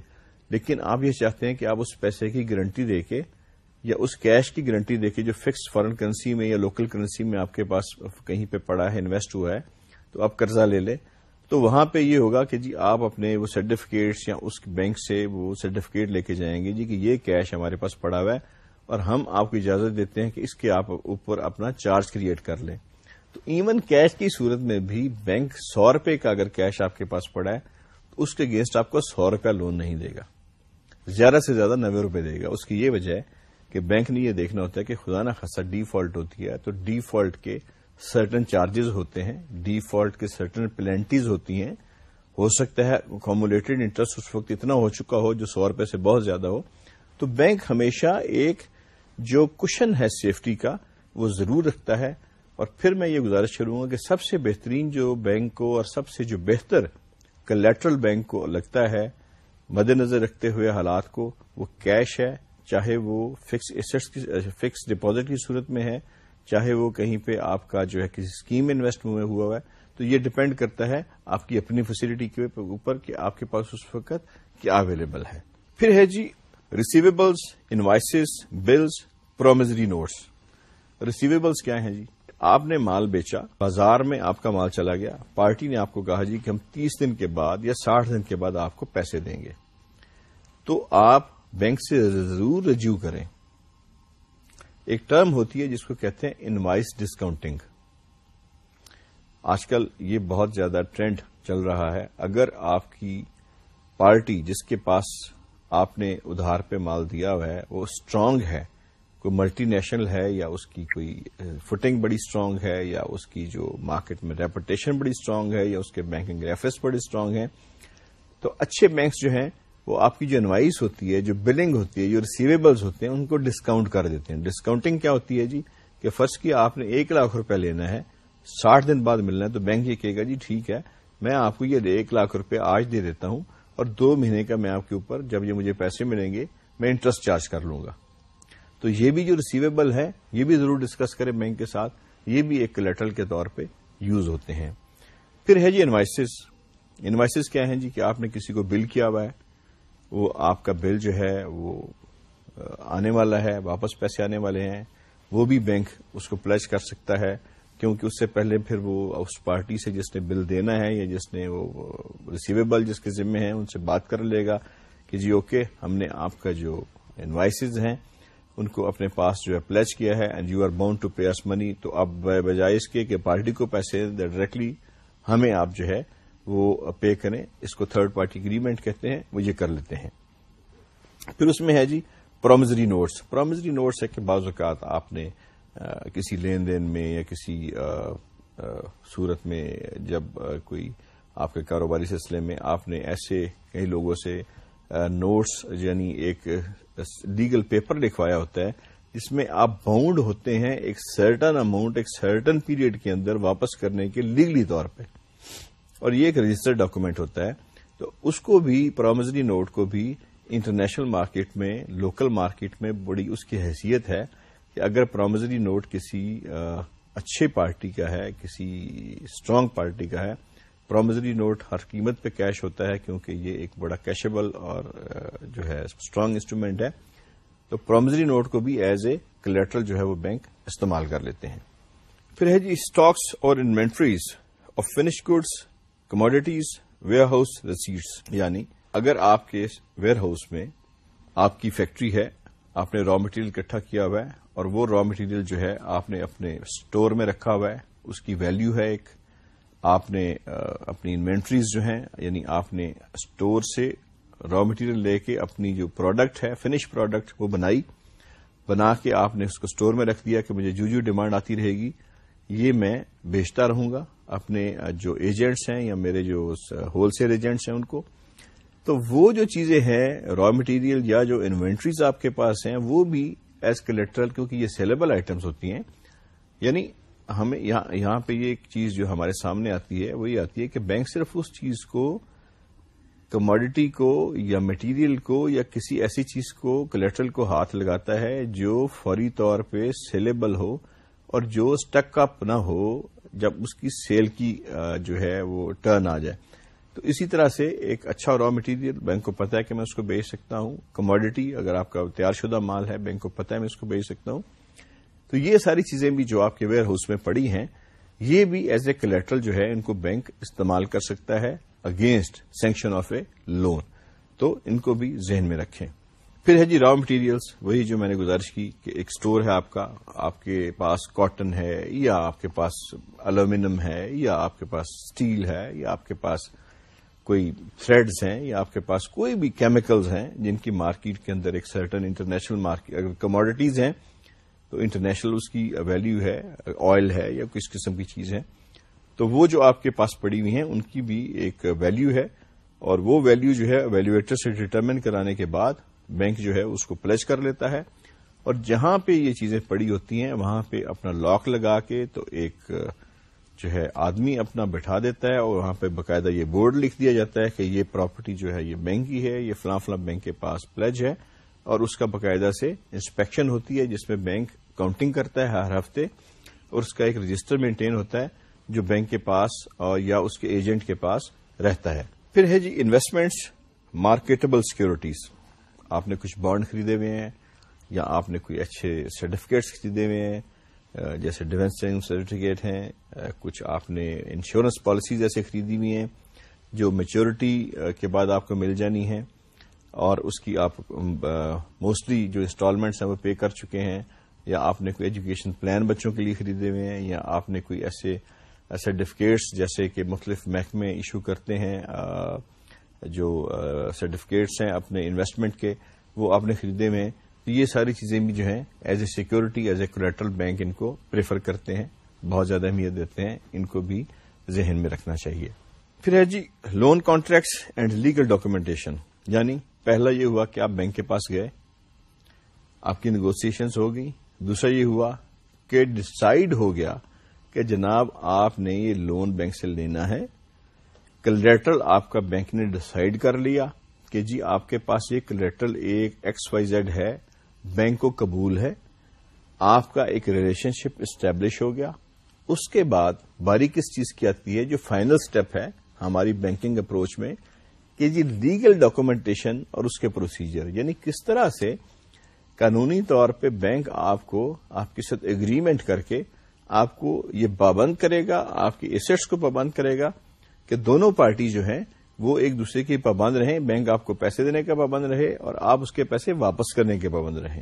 لیکن آپ یہ چاہتے ہیں کہ آپ اس پیسے کی گارنٹی دے کے یا اس کیش کی گارنٹی دے کے جو فکس فارن کرنسی میں یا لوکل کرنسی میں آپ کے پاس کہیں پہ پڑا ہے انویسٹ ہوا ہے، تو آپ قرضہ لے لیں۔ تو وہاں پہ یہ ہوگا کہ جی آپ اپنے وہ سرٹیفکیٹس یا اس بینک سے وہ سرٹیفکیٹ لے کے جائیں گے جی کہ یہ کیش ہمارے پاس پڑا ہوا ہے۔ اور ہم آپ کو اجازت دیتے ہیں کہ اس کے آپ اوپر اپنا چارج کریٹ کر لیں۔ تو ایون کیش کی صورت میں بھی بینک سو روپے کا اگر کیش آپ کے پاس پڑا ہے، تو اس کے اگینسٹ آپ کو سو روپیہ لون نہیں دے گا۔ زیادہ سے زیادہ نوے روپے دے گا۔ اس کی یہ وجہ ہے کہ بینک نے یہ دیکھنا ہوتا ہے کہ خدا نہ خاصا ڈی فالٹ ہوتی ہے۔ تو ڈی فالٹ کے سرٹن چارجز ہوتے ہیں۔ ڈی فالٹ کے سرٹن پلینٹیز ہوتی ہیں۔ ہو سکتا ہے کامولیٹڈ انٹرسٹ اس وقت اتنا ہو چکا ہو جو سو روپے سے بہت زیادہ ہو۔ تو بینک ہمیشہ ایک جو کشن ہے سیفٹی کا، وہ ضرور رکھتا ہے۔ اور پھر میں یہ گزارش کروں گا کہ سب سے بہترین جو بینک کو اور سب سے جو بہتر کلیٹرل بینک کو لگتا ہے مد نظر رکھتے ہوئے حالات کو، وہ کیش ہے، چاہے وہ فکس ایسٹس کی فکس ڈپازٹ کی صورت میں ہے، چاہے وہ کہیں پہ آپ کا جو ہے کسی اسکیم میں انویسٹ ہوا ہوا ہے۔ تو یہ ڈپینڈ کرتا ہے آپ کی اپنی فیسلٹی کے اوپر کہ آپ کے پاس اس وقت کیا اویلیبل ہے۔ پھر ہے جی receivables invoices bills promissory notes receivables کیا ہیں جی؟ آپ نے مال بیچا، بازار میں آپ کا مال چلا گیا، پارٹی نے آپ کو کہا جی کہ ہم تیس دن کے بعد یا ساٹھ دن کے بعد آپ کو پیسے دیں گے۔ تو آپ بینک سے ضرور رجیو کریں۔ ایک ٹرم ہوتی ہے جس کو کہتے ہیں انوائس ڈسکاؤنٹنگ۔ آج کل یہ بہت زیادہ ٹرینڈ چل رہا ہے۔ اگر آپ کی پارٹی جس کے پاس آپ نے ادھار پہ مال دیا ہوا ہے، وہ اسٹرانگ ہے، کوئی ملٹی نیشنل ہے یا اس کی کوئی فٹنگ بڑی اسٹرانگ ہے یا اس کی جو مارکیٹ میں ریپوٹیشن بڑی اسٹرانگ ہے یا اس کے بینکنگ ریفرنس بڑی اسٹرانگ ہے تو اچھے بینکس جو ہیں، وہ آپ کی جو انوائس ہوتی ہے، جو بلنگ ہوتی ہے، جو ریسیویبلز ہوتے ہیں، ان کو ڈسکاؤنٹ کر دیتے ہیں۔ ڈسکاؤنٹنگ کیا ہوتی ہے جی؟ کہ فرض کیا آپ نے ایک لاکھ روپے لینا ہے، ساٹھ دن بعد ملنا ہے تو بینک یہ کہے گا جی ٹھیک ہے، میں آپ کو یہ ایک لاکھ روپے آج دے دیتا ہوں۔ اور دو مہینے کا میں آپ کے اوپر جب یہ مجھے پیسے ملیں گے، میں انٹرسٹ چارج کر لوں گا۔ تو یہ بھی جو ریسیویبل ہے، یہ بھی ضرور ڈسکس کریں بینک کے ساتھ۔ یہ بھی ایک کلیٹرل کے طور پہ یوز ہوتے ہیں۔ پھر ہے جی انوائسز انوائسز کیا ہیں جی؟ کہ آپ نے کسی کو بل کیا ہوا ہے، وہ آپ کا بل جو ہے، وہ، آنے والا ہے، واپس پیسے آنے والے ہیں، وہ بھی بینک اس کو پلج کر سکتا ہے۔ کیونکہ اس سے پہلے پھر وہ اس پارٹی سے جس نے بل دینا ہے یا جس نے وہ ریسیویبل جس کے ذمے ہیں ان سے بات کر لے گا کہ جی اوکے، ہم نے آپ کا جو انوائسز ہیں، ان کو اپنے پاس جو ہے پلیچ کیا ہے and you are bound to pay as money تو اب بجائے اس کے کہ پارٹی کو پیسے ڈائریکٹلی ہمیں آپ جو ہے وہ پے کریں۔ اس کو تھرڈ پارٹی اگریمنٹ کہتے ہیں، وہ یہ کر لیتے ہیں۔ پھر اس میں ہے جی پرومزری نوٹس پرومزری نوٹس ہے کہ بعض اوقات آپ نے کسی لین دین میں یا کسی صورت میں جب کوئی آپ کے کاروباری سلسلے میں آپ نے ایسے کئی لوگوں سے نوٹس یعنی ایک لیگل پیپر لکھوایا ہوتا ہے، جس میں آپ باؤنڈ ہوتے ہیں ایک سرٹن اماؤنٹ، ایک سرٹن پیریڈ کے اندر واپس کرنے کے لیگلی طور پہ۔ اور یہ ایک رجسٹرڈ ڈاکومنٹ ہوتا ہے۔ تو اس کو بھی پرومزری نوٹ کو بھی انٹرنیشنل مارکیٹ میں، لوکل مارکیٹ میں بڑی اس کی حیثیت ہے۔ کہ اگر پرومزری نوٹ کسی اچھے پارٹی کا ہے، کسی اسٹرانگ پارٹی کا ہے پرومزری نوٹ ہر قیمت پہ کیش ہوتا ہے کیونکہ یہ ایک بڑا کیشیبل اور جو ہے اسٹرانگ انسٹرومینٹ ہے، تو پرومزری نوٹ کو بھی ایز اے کلیٹرل جو ہے وہ بینک استعمال کر لیتے ہیں۔ پھر ہے جی اسٹاکس اور inventories of finish goods commodities warehouse receipts یعنی اگر آپ کے ویئر ہاؤس میں آپ کی فیکٹری ہے، آپ نے را مٹیریل اکٹھا کیا ہوا ہے اور وہ را مٹیریل جو ہے آپ نے اپنے اسٹور میں رکھا ہوا ہے، اس کی ویلو ہے ایک۔ آپ نے اپنی انوینٹریز جو ہیں یعنی آپ نے اسٹور سے را مٹیریل لے کے اپنی جو پروڈکٹ ہے فنش پروڈکٹ وہ بنائی۔ بنا کے آپ نے اس کو اسٹور میں رکھ دیا کہ مجھے جو جو ڈیمانڈ آتی رہے گی، یہ میں بیچتا رہوں گا اپنے جو ایجنٹس ہیں یا میرے جو ہول سیل ایجنٹس ہیں ان کو۔ تو وہ جو چیزیں ہیں را مٹیریل یا جو انوینٹریز آپ کے پاس ہیں، وہ بھی ایز کلیکٹرل کیونکہ یہ سیلیبل آئٹمس ہوتی ہیں یعنی ہمیں یہاں پہ یہ ایک چیز جو ہمارے سامنے آتی ہے وہ یہ آتی ہے کہ بینک صرف اس چیز کو کموڈٹی کو یا مٹیریل کو یا کسی ایسی چیز کو کلیکٹرل کو ہاتھ لگاتا ہے جو فوری طور پہ سیلیبل ہو اور جو اسٹک اپ نہ ہو جب اس کی سیل کی جو ہے وہ ٹرن آ جائے۔ تو اسی طرح سے ایک اچھا را مٹیریل بینک کو پتا ہے کہ میں اس کو بیچ سکتا ہوں۔ کموڈٹی اگر آپ کا تیار شدہ مال ہے، بینک کو پتا ہے میں اس کو بیچ سکتا ہوں۔ تو یہ ساری چیزیں بھی جو آپ کے ویئر ہاؤس میں پڑی ہیں، یہ بھی ایز اے کلیکٹرل جو ہے، ان کو بینک استعمال کر سکتا ہے against sanction of a loan تو ان کو بھی ذہن میں رکھیں۔ پھر ہے جی را مٹیریلس وہی جو میں نے گزارش کی کہ ایک سٹور ہے آپ کا، آپ کے پاس کاٹن ہے، یا آپ کے پاس الومینم ہے، یا آپ کے پاس اسٹیل ہے، یا آپ کے پاس کوئی تھریڈز ہیں یا آپ کے پاس کوئی بھی کیمیکلز ہیں جن کی مارکیٹ کے اندر ایک سرٹن انٹرنیشنل مارکیٹ اگر کموڈیٹیز ہیں، تو انٹرنیشنل اس کی ویلو ہے آئل ہے یا کس قسم کی چیز ہے تو وہ جو آپ کے پاس پڑی ہوئی ہیں، ان کی بھی ایک ویلو ہے، اور وہ ویلو جو ہے ویلویٹر سے ڈٹرمن کرانے کے بعد بینک جو ہے، اس کو پلج کر لیتا ہے، اور جہاں پہ یہ چیزیں پڑی ہوتی ہیں، وہاں پہ اپنا لاک لگا کے تو ایک جو ہے آدمی اپنا بٹھا دیتا ہے اور وہاں پہ باقاعدہ یہ بورڈ لکھ دیا جاتا ہے کہ یہ پراپرٹی جو ہے یہ بینک کی ہے، یہ فلاں فلاں بینک کے پاس پلج ہے اور اس کا باقاعدہ سے انسپیکشن ہوتی ہے جس میں بینک کاؤنٹنگ کرتا ہے ہر ہفتے اور اس کا ایک رجسٹر مینٹین ہوتا ہے جو بینک کے پاس یا اس کے ایجنٹ کے پاس رہتا ہے۔ پھر ہے جی انویسٹمنٹس مارکیٹبل سیکورٹیز آپ نے کچھ بانڈ خریدے ہوئے ہیں یا آپ نے کوئی اچھے سرٹیفکیٹس خریدے ہوئے ہیں۔ جیسے ڈیفینس سرٹیفکیٹ ہیں کچھ آپ نے انشورنس پالیسیز ایسے خریدی ہوئی ہیں جو میچورٹی کے بعد آپ کو مل جانی ہے اور اس کی آپ موسٹلی جو انسٹالمنٹس ہیں وہ پے کر چکے ہیں یا آپ نے کوئی ایجوکیشن پلان بچوں کے لیے خریدے ہوئے ہیں یا آپ نے کوئی ایسے سرٹیفکیٹس جیسے کہ مختلف محکمے ایشو کرتے ہیں جو سرٹیفکیٹس ہیں اپنے انویسٹمنٹ کے، وہ آپ نے خریدے ہوئے ہیں۔ یہ ساری چیزیں بھی جو ہیں as a security as a collateral bank ان کو پریفر کرتے ہیں، بہت زیادہ اہمیت دیتے ہیں، ان کو بھی ذہن میں رکھنا چاہیے۔ پھر ہے جی loan contracts and legal documentation یعنی پہلا یہ ہوا کہ آپ بینک کے پاس گئے، آپ کی نیگوسیشنز ہو گئی دوسرا یہ ہوا کہ ڈسائڈ ہو گیا کہ جناب آپ نے یہ لون بینک سے لینا ہے۔ کلیٹرل آپ کا بینک نے ڈسائڈ کر لیا کہ جی آپ کے پاس یہ کلیٹرل ایک ایکس وائی زیڈ ہے۔ بینک کو قبول ہے، آپ کا ایک ریلیشن شپ اسٹیبلش ہو گیا۔ اس کے بعد باری کس چیز کی آتی ہے جو فائنل سٹیپ ہے ہماری بینکنگ اپروچ میں، کہ جی لیگل ڈاکومنٹیشن اور اس کے پروسیجر۔ یعنی کس طرح سے قانونی طور پہ بینک آپ کو، آپ کے ساتھ اگریمنٹ کر کے آپ کو یہ پابند کرے گا، آپ کی ایسٹس کو پابند کرے گا کہ دونوں پارٹی جو ہیں وہ ایک دوسرے کے پابند رہیں، بینک آپ کو پیسے دینے کا پابند رہے اور آپ اس کے پیسے واپس کرنے کے پابند رہیں۔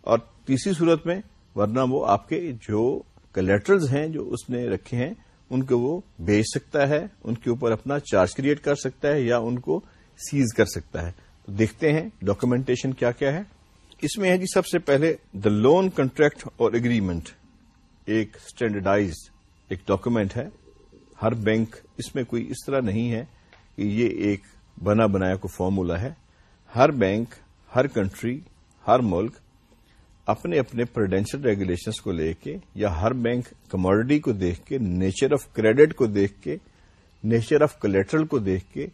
اور تیسری صورت میں، ورنہ وہ آپ کے جو کلیکٹرز ہیں، جو اس نے رکھے ہیں، ان کو وہ بیچ سکتا ہے، ان کے اوپر اپنا چارج کریٹ کر سکتا ہے یا ان کو سیز کر سکتا ہے۔ تو دیکھتے ہیں ڈاکومنٹیشن کیا کیا ہے۔ اس میں ہے جی سب سے پہلے دا لون کنٹریکٹ اور اگریمنٹ ایک اسٹینڈرڈائز ایک ڈاکومنٹ ہے۔ ہر بینک اس میں کوئی اس طرح نہیں ہے۔ یہ ایک بنا بنایا کو فارمولا ہے۔ ہر بینک، ہر کنٹری، ہر ملک اپنے اپنے پروڈینشل ریگولیشنس کو لے کے یا ہر بینک کموڈٹی کو دیکھ کے، نیچر آف کریڈٹ کو دیکھ کے، نیچر آف کلیٹرل کو دیکھ کے،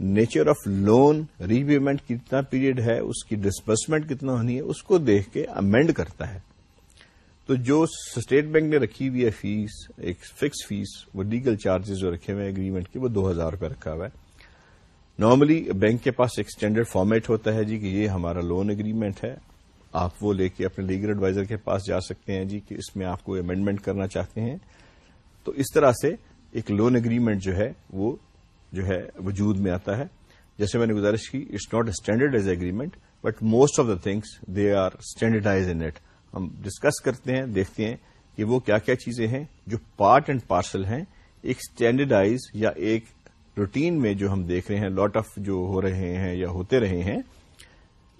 nature of loan repayment کتنا پیریڈ ہے، اس کی ڈسبرسمنٹ کتنا ہونی ہے، اس کو دیکھ کے امینڈ کرتا ہے۔ تو جو اسٹیٹ بینک نے رکھی ہوئی ہے فیس ایک فکس فیس وہ لیگل چارجز جو رکھے ہوئے اگریمنٹ کے، وہ دو ہزار روپے رکھا ہوا ہے۔ نارملی بینک کے پاس ایک اسٹینڈرڈ فارمیٹ ہوتا ہے جی کہ یہ ہمارا لون اگریمنٹ ہے۔ آپ وہ لے کے اپنے لیگل ایڈوائزر کے پاس جا سکتے ہیں جی کہ اس میں آپ کو امینڈمنٹ کرنا چاہتے ہیں۔ تو اس طرح سے ایک لون اگریمنٹ جو ہے وہ جو ہے وجود میں آتا ہے۔ جیسے میں نے گزارش کی it's not standard as agreement but most of the things they are standardize in it ہم ڈسکس کرتے ہیں، دیکھتے ہیں کہ وہ کیا کیا چیزیں ہیں جو پارٹ اینڈ پارسل ہیں۔ ایک اسٹینڈرڈائز یا ایک روٹین میں جو ہم دیکھ رہے ہیں لاٹ آف جو ہو رہے ہیں یا ہوتے رہے ہیں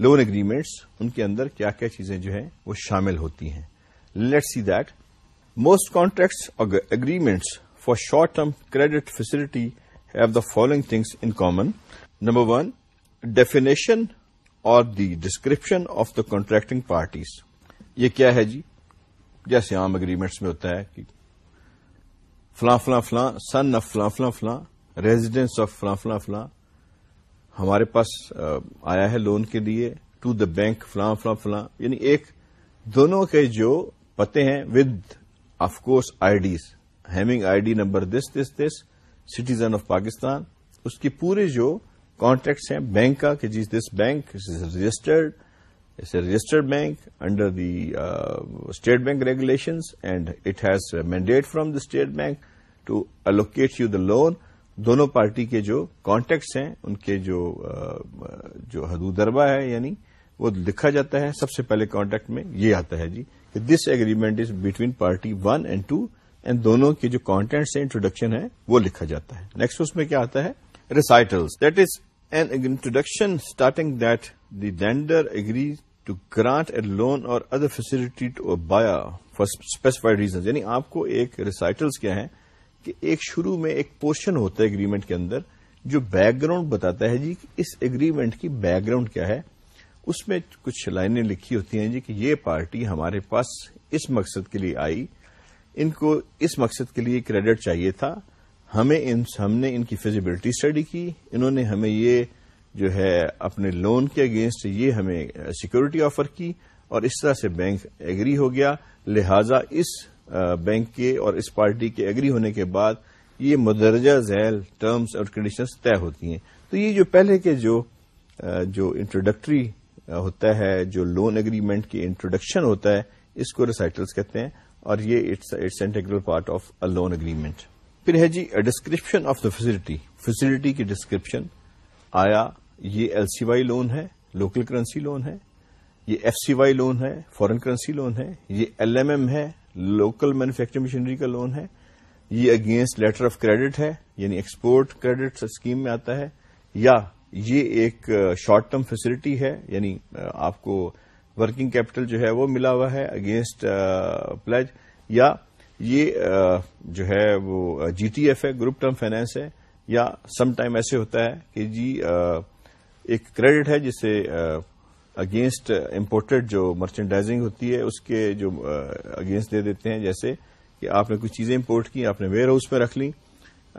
لون اگریمنٹس ان کے اندر کیا کیا چیزیں جو ہیں وہ شامل ہوتی ہیں۔ Let see that most contracts agreements for short term credit facility have the following things in common number one definition اور the description of the contracting parties یہ کیا ہے جی؟ جیسے عام اگریمنٹس میں ہوتا ہے کہ فلاں فلاں فلاں سن آف فلاں فلاں فلاں ریزیڈینس آف فلاں فلاں فلاں۔ ہمارے پاس آیا ہے لون کے لیے ٹو دا بینک فلاں فلاں فلاں۔ یعنی ایک، دونوں کے جو پتے ہیں with of course IDs having I D number this this this citizen of Pakistan اس کے پورے جو کانٹیکٹس ہیں بینک کا، کہ جی this bank registered it's a registered bank under the State Bank regulations and it has mandate from the State Bank to allocate you the loan دونوں پارٹی کے جو کانٹیکٹس ہیں، ان کے جو جو حدود دربا ہے یعنی وہ لکھا جاتا ہے سب سے پہلے کانٹیکٹ میں، یہ آتا ہے جی کہ this agreement is between party one and two and دونوں کے جو کانٹینٹس ہیں انٹروڈکشن ہے وہ لکھا جاتا ہے۔ نیکسٹ اس میں کیا آتا ہے؟ Recitals that is an introduction starting that the lender agree to grant a loan or other facility to buyer for specified reason یعنی آپ کو ایک ریسائٹلس کیا ہے کہ ایک شروع میں ایک پورشن ہوتا ہے اگریمنٹ کے اندر جو بیک گراؤنڈ بتاتا ہے جی کہ اس اگریمنٹ کی بیک گراؤنڈ کیا ہے؟ اس میں کچھ لائنیں لکھی ہوتی ہیں جی کہ یہ پارٹی ہمارے پاس اس مقصد کے لیے آئی، ان کو اس مقصد کے لیے کریڈٹ چاہیے تھا، ہمیں ان، ہم نے ان کی فیزیبلٹی اسٹڈی کی، انہوں نے ہمیں یہ جو ہے اپنے لون کے اگینسٹ یہ ہمیں سیکورٹی آفر کی، اور اس طرح سے بینک ایگری ہو گیا، لہذا اس بینک کے اور اس پارٹی کے ایگری ہونے کے بعد یہ مدرجہ ذیل ٹرمز اور کنڈیشنز طے ہوتی ہیں۔ تو یہ جو پہلے کے جو جو انٹروڈکٹری ہوتا ہے، جو لون اگریمنٹ کی انٹروڈکشن ہوتا ہے، اس کو ریسائٹلس کہتے ہیں اور یہ it's integral part of a loan agreement پھر ہے جی description of the facility facility کی ڈسکرپشن آیا، یہ ایل سی وائی لون ہے لوکل کرنسی لون ہے، یہ ایف سی وائی لون ہے فورن کرنسی لون ہے، یہ ایل ایم ایم ہے لوکل مینوفیکچرنگ مشینری کا لون ہے. یہ اگینسٹ لیٹر آف کریڈٹ ہے یعنی ایکسپورٹ کریڈٹ اسکیم میں آتا ہے. یا یہ ایک شارٹ ٹرم فیسلٹی ہے یعنی uh, آپ کو ورکنگ کیپٹل جو ہے وہ ملا ہوا ہے اگینسٹ پلج uh, یا یہ uh, جو ہے وہ جی ٹی ایف ہے گروپ ٹرم فائنینس ہے. یا سم ٹائم ایسے ہوتا ہے کہ جی ایک کریڈٹ ہے جسے اگینسٹ امپورٹڈ uh, جو مرچنڈائزنگ ہوتی ہے، اس کے جو uh, اگینسٹ دے دیتے ہیں، جیسے کہ آپ نے کچھ چیزیں امپورٹ کی، آپ نے ویئر ہاؤس پہ رکھ لی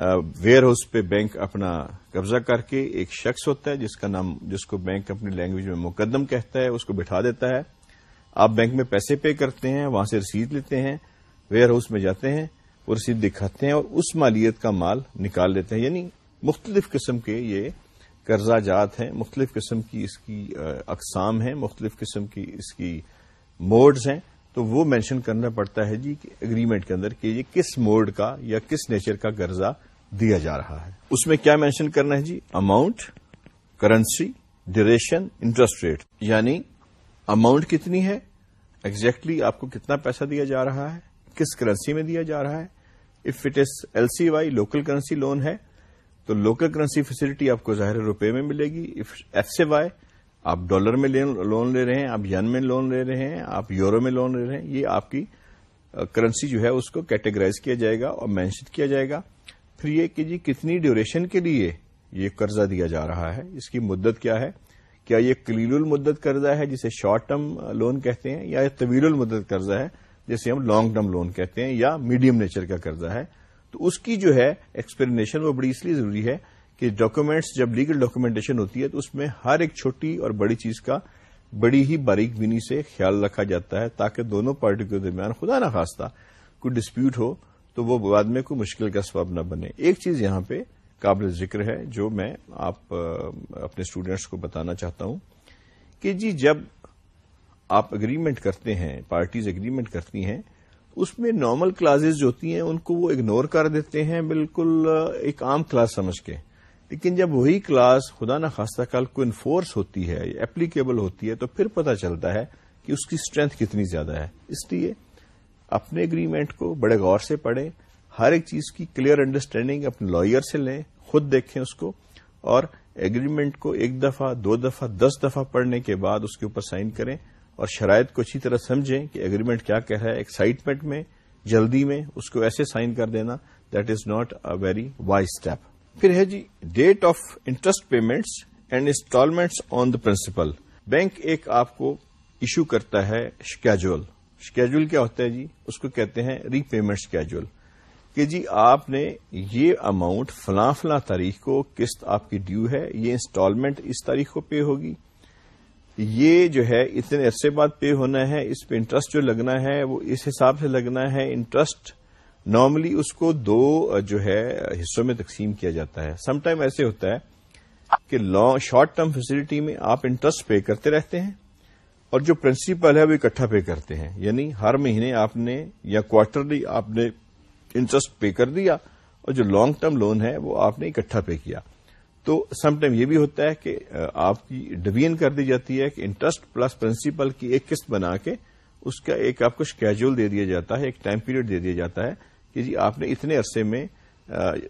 uh, ویئر ہاؤس پہ بینک اپنا قبضہ کر کے ایک شخص ہوتا ہے، جس کا نام، جس کو بینک اپنی لینگویج میں مقدم کہتا ہے، اس کو بٹھا دیتا ہے۔ آپ بینک میں پیسے پے کرتے ہیں، وہاں سے رسید لیتے ہیں ویئر ہاؤس میں جاتے ہیں، وہ رسید دکھاتے ہیں اور اس مالیت کا مال نکال لیتے ہیں۔ یعنی مختلف قسم کے یہ قرضہ جات ہیں، مختلف قسم کی اس کی اقسام ہیں، مختلف قسم کی اس کی موڈز ہیں۔ تو وہ مینشن کرنا پڑتا ہے جی اگریمنٹ کے اندر کہ یہ کس موڈ کا یا کس نیچر کا قرضہ دیا جا رہا ہے۔ اس میں کیا مینشن کرنا ہے جی؟ Amount currency duration interest rate یعنی اماؤنٹ کتنی ہے؟ ایگزیکٹلی آپ کو کتنا پیسہ دیا جا رہا ہے؟ کس کرنسی میں دیا جا رہا ہے؟ If it is L C Y local currency loan ہے تو لوکل کرنسی فیسلٹی آپ کو ظاہر روپے میں ملے گی۔ ایف سی وائی آپ ڈالر میں لون لے رہے ہیں، آپ ین میں لون لے رہے ہیں، آپ یورو میں لون لے رہے ہیں، یہ آپ کی کرنسی جو ہے اس کو کیٹیگرائز کیا جائے گا اور مینشن کیا جائے گا۔ پھر یہ کہ جی کتنی ڈیوریشن کے لیے یہ قرضہ دیا جا رہا ہے، اس کی مدت کیا ہے؟ کیا یہ کلیل المدت قرضہ ہے جسے شارٹ ٹرم لون کہتے ہیں یا یہ طویل المدت قرضہ ہے جسے ہم لانگ ٹرم لون کہتے ہیں یا میڈیم نیچر کا قرضہ ہے؟ تو اس کی جو ہے ایکسپلینیشن وہ بڑی اس لیے ضروری ہے کہ ڈاکومینٹس جب لیگل ڈاکومینٹیشن ہوتی ہے تو اس میں ہر ایک چھوٹی اور بڑی چیز کا بڑی ہی باریک بینی سے خیال رکھا جاتا ہے تاکہ دونوں پارٹی کے درمیان خدا نہ خواستہ کوئی ڈسپیوٹ ہو تو وہ بعد میں کوئی مشکل کا سبب نہ بنے۔ ایک چیز یہاں پہ قابل ذکر ہے جو میں آپ، اپنے اسٹوڈینٹس کو بتانا چاہتا ہوں کہ جی جب آپ اگریمنٹ کرتے ہیں پارٹیز اگریمنٹ کرتی ہیں اس میں نارمل کلاسز جو ہوتی ہیں، ان کو وہ اگنور کر دیتے ہیں، بالکل ایک عام کلاس سمجھ کے۔ لیکن جب وہی کلاس خدا نہ خاصہ کل کو انفورس ہوتی ہے، یا اپلیکیبل ہوتی ہے، تو پھر پتہ چلتا ہے کہ اس کی اسٹرینتھ کتنی زیادہ ہے۔ اس لیے اپنے اگریمنٹ کو بڑے غور سے پڑھیں، ہر ایک چیز کی کلیئر انڈرسٹینڈنگ اپنے لائر سے لیں، خود دیکھیں اس کو، اور اگریمنٹ کو ایک دفعہ، دو دفعہ، دس دفعہ پڑھنے کے بعد اس کے اوپر سائن کریں۔ اور شرائط کو اچھی طرح سمجھیں کہ اگریمنٹ کیا کہہ رہا ہے ایکسائٹمنٹ میں، جلدی میں اس کو ایسے سائن کر دینا that is not a very wise step پھر ہے جی date of interest payments and instalments on the principal bank ایک آپ کو ایشو کرتا ہے شکیجول شکیجول کیا ہوتا ہے جی؟ اس کو کہتے ہیں ری پیمنٹ شکیجول کہ جی آپ نے یہ اماؤنٹ فلاں فلاں تاریخ کو، قسط آپ کی ڈیو ہے، یہ انسٹالمنٹ اس تاریخ کو پے ہوگی۔ یہ جو ہے، اتنے عرصے بعد پے ہونا ہے، اس پہ انٹرسٹ جو لگنا ہے، وہ اس حساب سے لگنا ہے انٹرسٹ نارملی اس کو دو، جو ہے، حصوں میں تقسیم کیا جاتا ہے۔ سم ٹائم ایسے ہوتا ہے کہ لانگ شارٹ ٹرم فیسلٹی میں آپ انٹرسٹ پے کرتے رہتے ہیں اور جو پرنسپل ہے، وہ اکٹھا پے کرتے ہیں۔ یعنی ہر مہینے آپ نے یا کوارٹرلی آپ نے انٹرسٹ پے کر دیا اور جو لانگ ٹرم لون ہے، وہ آپ نے اکٹھا پے کیا۔ تو سم ٹائم یہ بھی ہوتا ہے کہ آپ کی ڈویژن کر دی جاتی ہے کہ انٹرسٹ پلس پرنسپل کی ایک قسط بنا کے اس کا ایک آپ کو اسکیجول دے دیا جاتا ہے، ایک ٹائم پیریڈ دے دیا جاتا ہے کہ جی آپ نے اتنے عرصے میں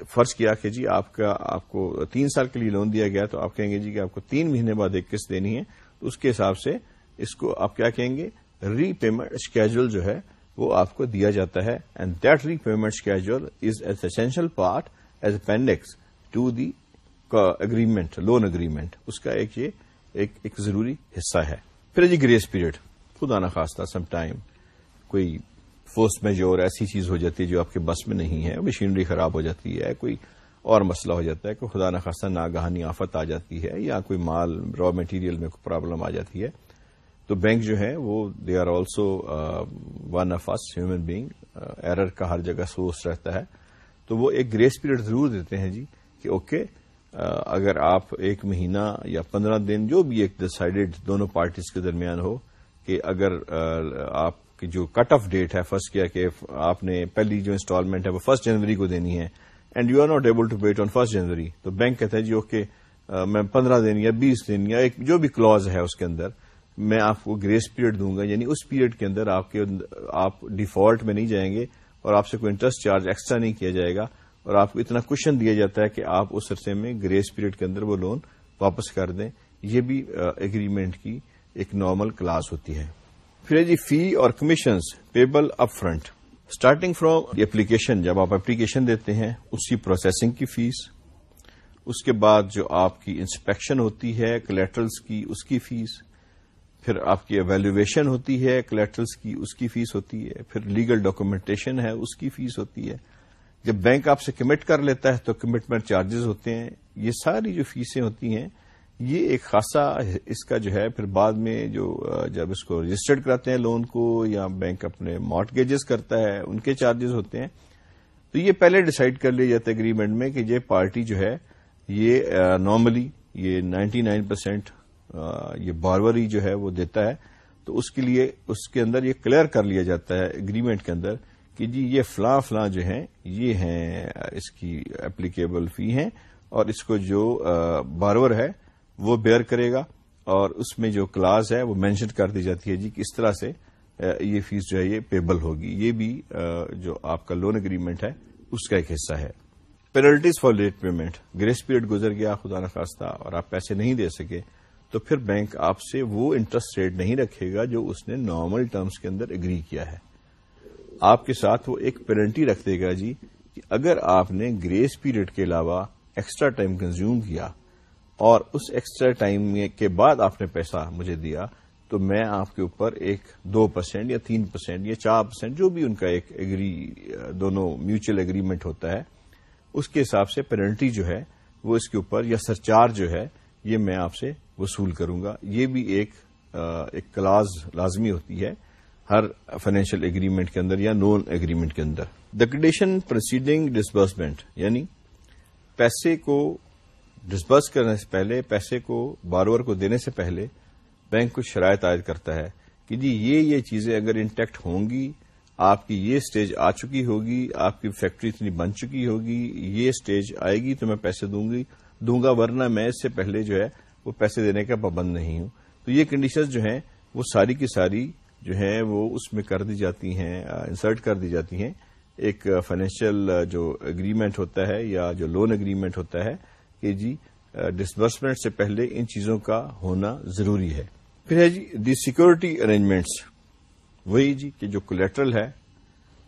فرض کیا کہ جی آپ کا، آپ کو تین سال کے لیے لون دیا گیا تو آپ کہیں گے جی کہ آپ کو تین مہینے بعد ایک قسط دینی ہے، تو اس کے حساب سے اس کو آپ کیا کہیں گے؟ ری پیمنٹ اسکیجول جو ہے وہ آپ کو دیا جاتا ہے and that repayment schedule is as essential part as appendix to the agreement loan agreement اس کا ایک یہ ایک ایک ضروری حصہ ہے۔ پھر جی گریس پیریڈ خدا نخواستہ سم ٹائم کوئی فورس میجور ایسی چیز ہو جاتی ہے جو آپ کے بس میں نہیں ہے مشینری خراب ہو جاتی ہے کوئی اور مسئلہ ہو جاتا ہے کہ خدا نخواستہ ناگہانی آفت آ جاتی ہے یا کوئی مال را مٹیریل میں کوئی پرابلم آ جاتی ہے۔ تو بینک جو ہے وہ they are also one of us human being error کا ہر جگہ سورس رہتا ہے۔ تو وہ ایک گریس پیریڈ ضرور دیتے ہیں جی کہ اوکے uh, اگر آپ ایک مہینہ یا پندرہ دن جو بھی ایک ڈسائڈیڈ دونوں پارٹیز کے درمیان ہو کہ اگر آپ کی جو کٹ آف ڈیٹ ہے فرسٹ کیا کہ آپ نے پہلی جو انسٹالمنٹ ہے وہ فرسٹ جنوری کو دینی ہے and you are not able to wait on first January تو بینک کہتا ہے جی اوکے میں پندرہ دن یا بیس دن یا ایک جو بھی کلوز ہے اس کے اندر، میں آپ کو گریس پیریڈ دوں گا یعنی اس پیریڈ کے اندر آپ کے آپ ڈیفالٹ میں نہیں جائیں گے اور آپ سے کوئی انٹرسٹ چارج ایکسٹرا نہیں کیا جائے گا۔ اور آپ کو اتنا کوشچن دیا جاتا ہے کہ آپ اس عرصے میں گریس پیریڈ کے اندر وہ لون واپس کر دیں۔ یہ بھی ایگریمنٹ کی ایک نارمل کلاس ہوتی ہے۔ پھر جی فی اور commissions payable up front starting from application جب آپ اپلیکیشن دیتے ہیں اس کی پروسیسنگ کی فیس اس کے بعد جو آپ کی انسپیکشن ہوتی ہے کلیٹرلس کی اس کی فیس پھر آپ کی ایویلویشن ہوتی ہے کلیکٹرس کی اس کی فیس ہوتی ہے۔ پھر لیگل ڈاکومنٹیشن ہے، اس کی فیس ہوتی ہے۔ جب بینک آپ سے کمٹ کر لیتا ہے تو کمٹمنٹ چارجز ہوتے ہیں۔ یہ ساری جو فیسیں ہوتی ہیں، یہ ایک خاصا اس کا جو ہے، پھر بعد میں جو جب اس کو رجسٹرڈ کراتے ہیں لون کو یا بینک اپنے مارٹگیجز کرتا ہے، ان کے چارجز ہوتے ہیں۔ تو یہ پہلے ڈسائڈ کر لیا جاتا ہے اگریمنٹ میں کہ یہ پارٹی جو ہے، یہ نارملی یہ نائنٹی نائن پرسینٹ یہ باروری جو ہے وہ دیتا ہے۔ تو اس کے لیے، اس کے اندر یہ کلیئر کر لیا جاتا ہے اگریمنٹ کے اندر کہ جی یہ فلاں فلاں جو ہیں، یہ ہیں، اس کی اپلیکیبل فی ہیں اور اس کو جو بارور ہے، وہ بیئر کرے گا اور اس میں جو کلاس ہے، وہ مینشن کر دی جاتی ہے جی کس طرح سے یہ فیس جو ہے، یہ پیبل ہوگی۔ یہ بھی جو آپ کا لون اگریمنٹ ہے، اس کا ایک حصہ ہے۔ Penalties for late payment grace period گزر گیا، خدا نخواستہ، اور آپ پیسے نہیں دے سکے، تو پھر بینک آپ سے وہ انٹرسٹ ریٹ نہیں رکھے گا جو اس نے نارمل ٹرمز کے اندر اگری کیا ہے۔ آپ کے ساتھ وہ ایک پینلٹی رکھ دے گا جی کہ اگر آپ نے گریس پیریڈ کے علاوہ ایکسٹرا ٹائم کنزیوم کیا اور اس ایکسٹرا ٹائم کے بعد آپ نے پیسہ مجھے دیا تو میں آپ کے اوپر ایک دو پرسینٹ یا تین پرسینٹ یا چار پرسینٹ جو بھی ان کا ایک ایگری دونوں میوچل اگریمنٹ ہوتا ہے، اس کے حساب سے پینلٹی جو ہے وہ اس کے اوپر یا سرچارج جو ہے یہ میں آپ سے وصول کروں گا۔ یہ بھی ایک ایک کلاز لازمی ہوتی ہے۔ ہر فائنینشیل اگریمنٹ کے اندر یا نون اگریمنٹ کے اندر۔ دا کنڈیشن پروسیڈنگ ڈسبرسمنٹ یعنی پیسے کو ڈسبرس کرنے سے پہلے، پیسے کو بارور کو دینے سے پہلے بینک کچھ شرائط عائد کرتا ہے کہ جی یہ یہ چیزیں اگر انٹیکٹ ہوں گی، آپ کی یہ اسٹیج آ چکی ہوگی، آپ کی فیکٹری اتنی بن چکی ہوگی، یہ اسٹیج آئے گی تو میں پیسے دوں گی، دوں گا ورنہ میں اس سے پہلے جو ہے وہ پیسے دینے کا پابند نہیں ہوں۔ تو یہ کنڈیشنز جو ہیں وہ ساری کی ساری جو ہیں وہ اس میں کر دی جاتی ہیں انسرٹ کر دی جاتی ہیں۔ ایک فائنینشیل جو اگریمنٹ ہوتا ہے یا جو لون اگریمنٹ ہوتا ہے کہ جی ڈسبرسمنٹ سے پہلے ان چیزوں کا ہونا ضروری ہے۔ پھر ہے جی دی سیکورٹی ارینجمنٹس وہی جی کہ جو کولیٹرل ہے،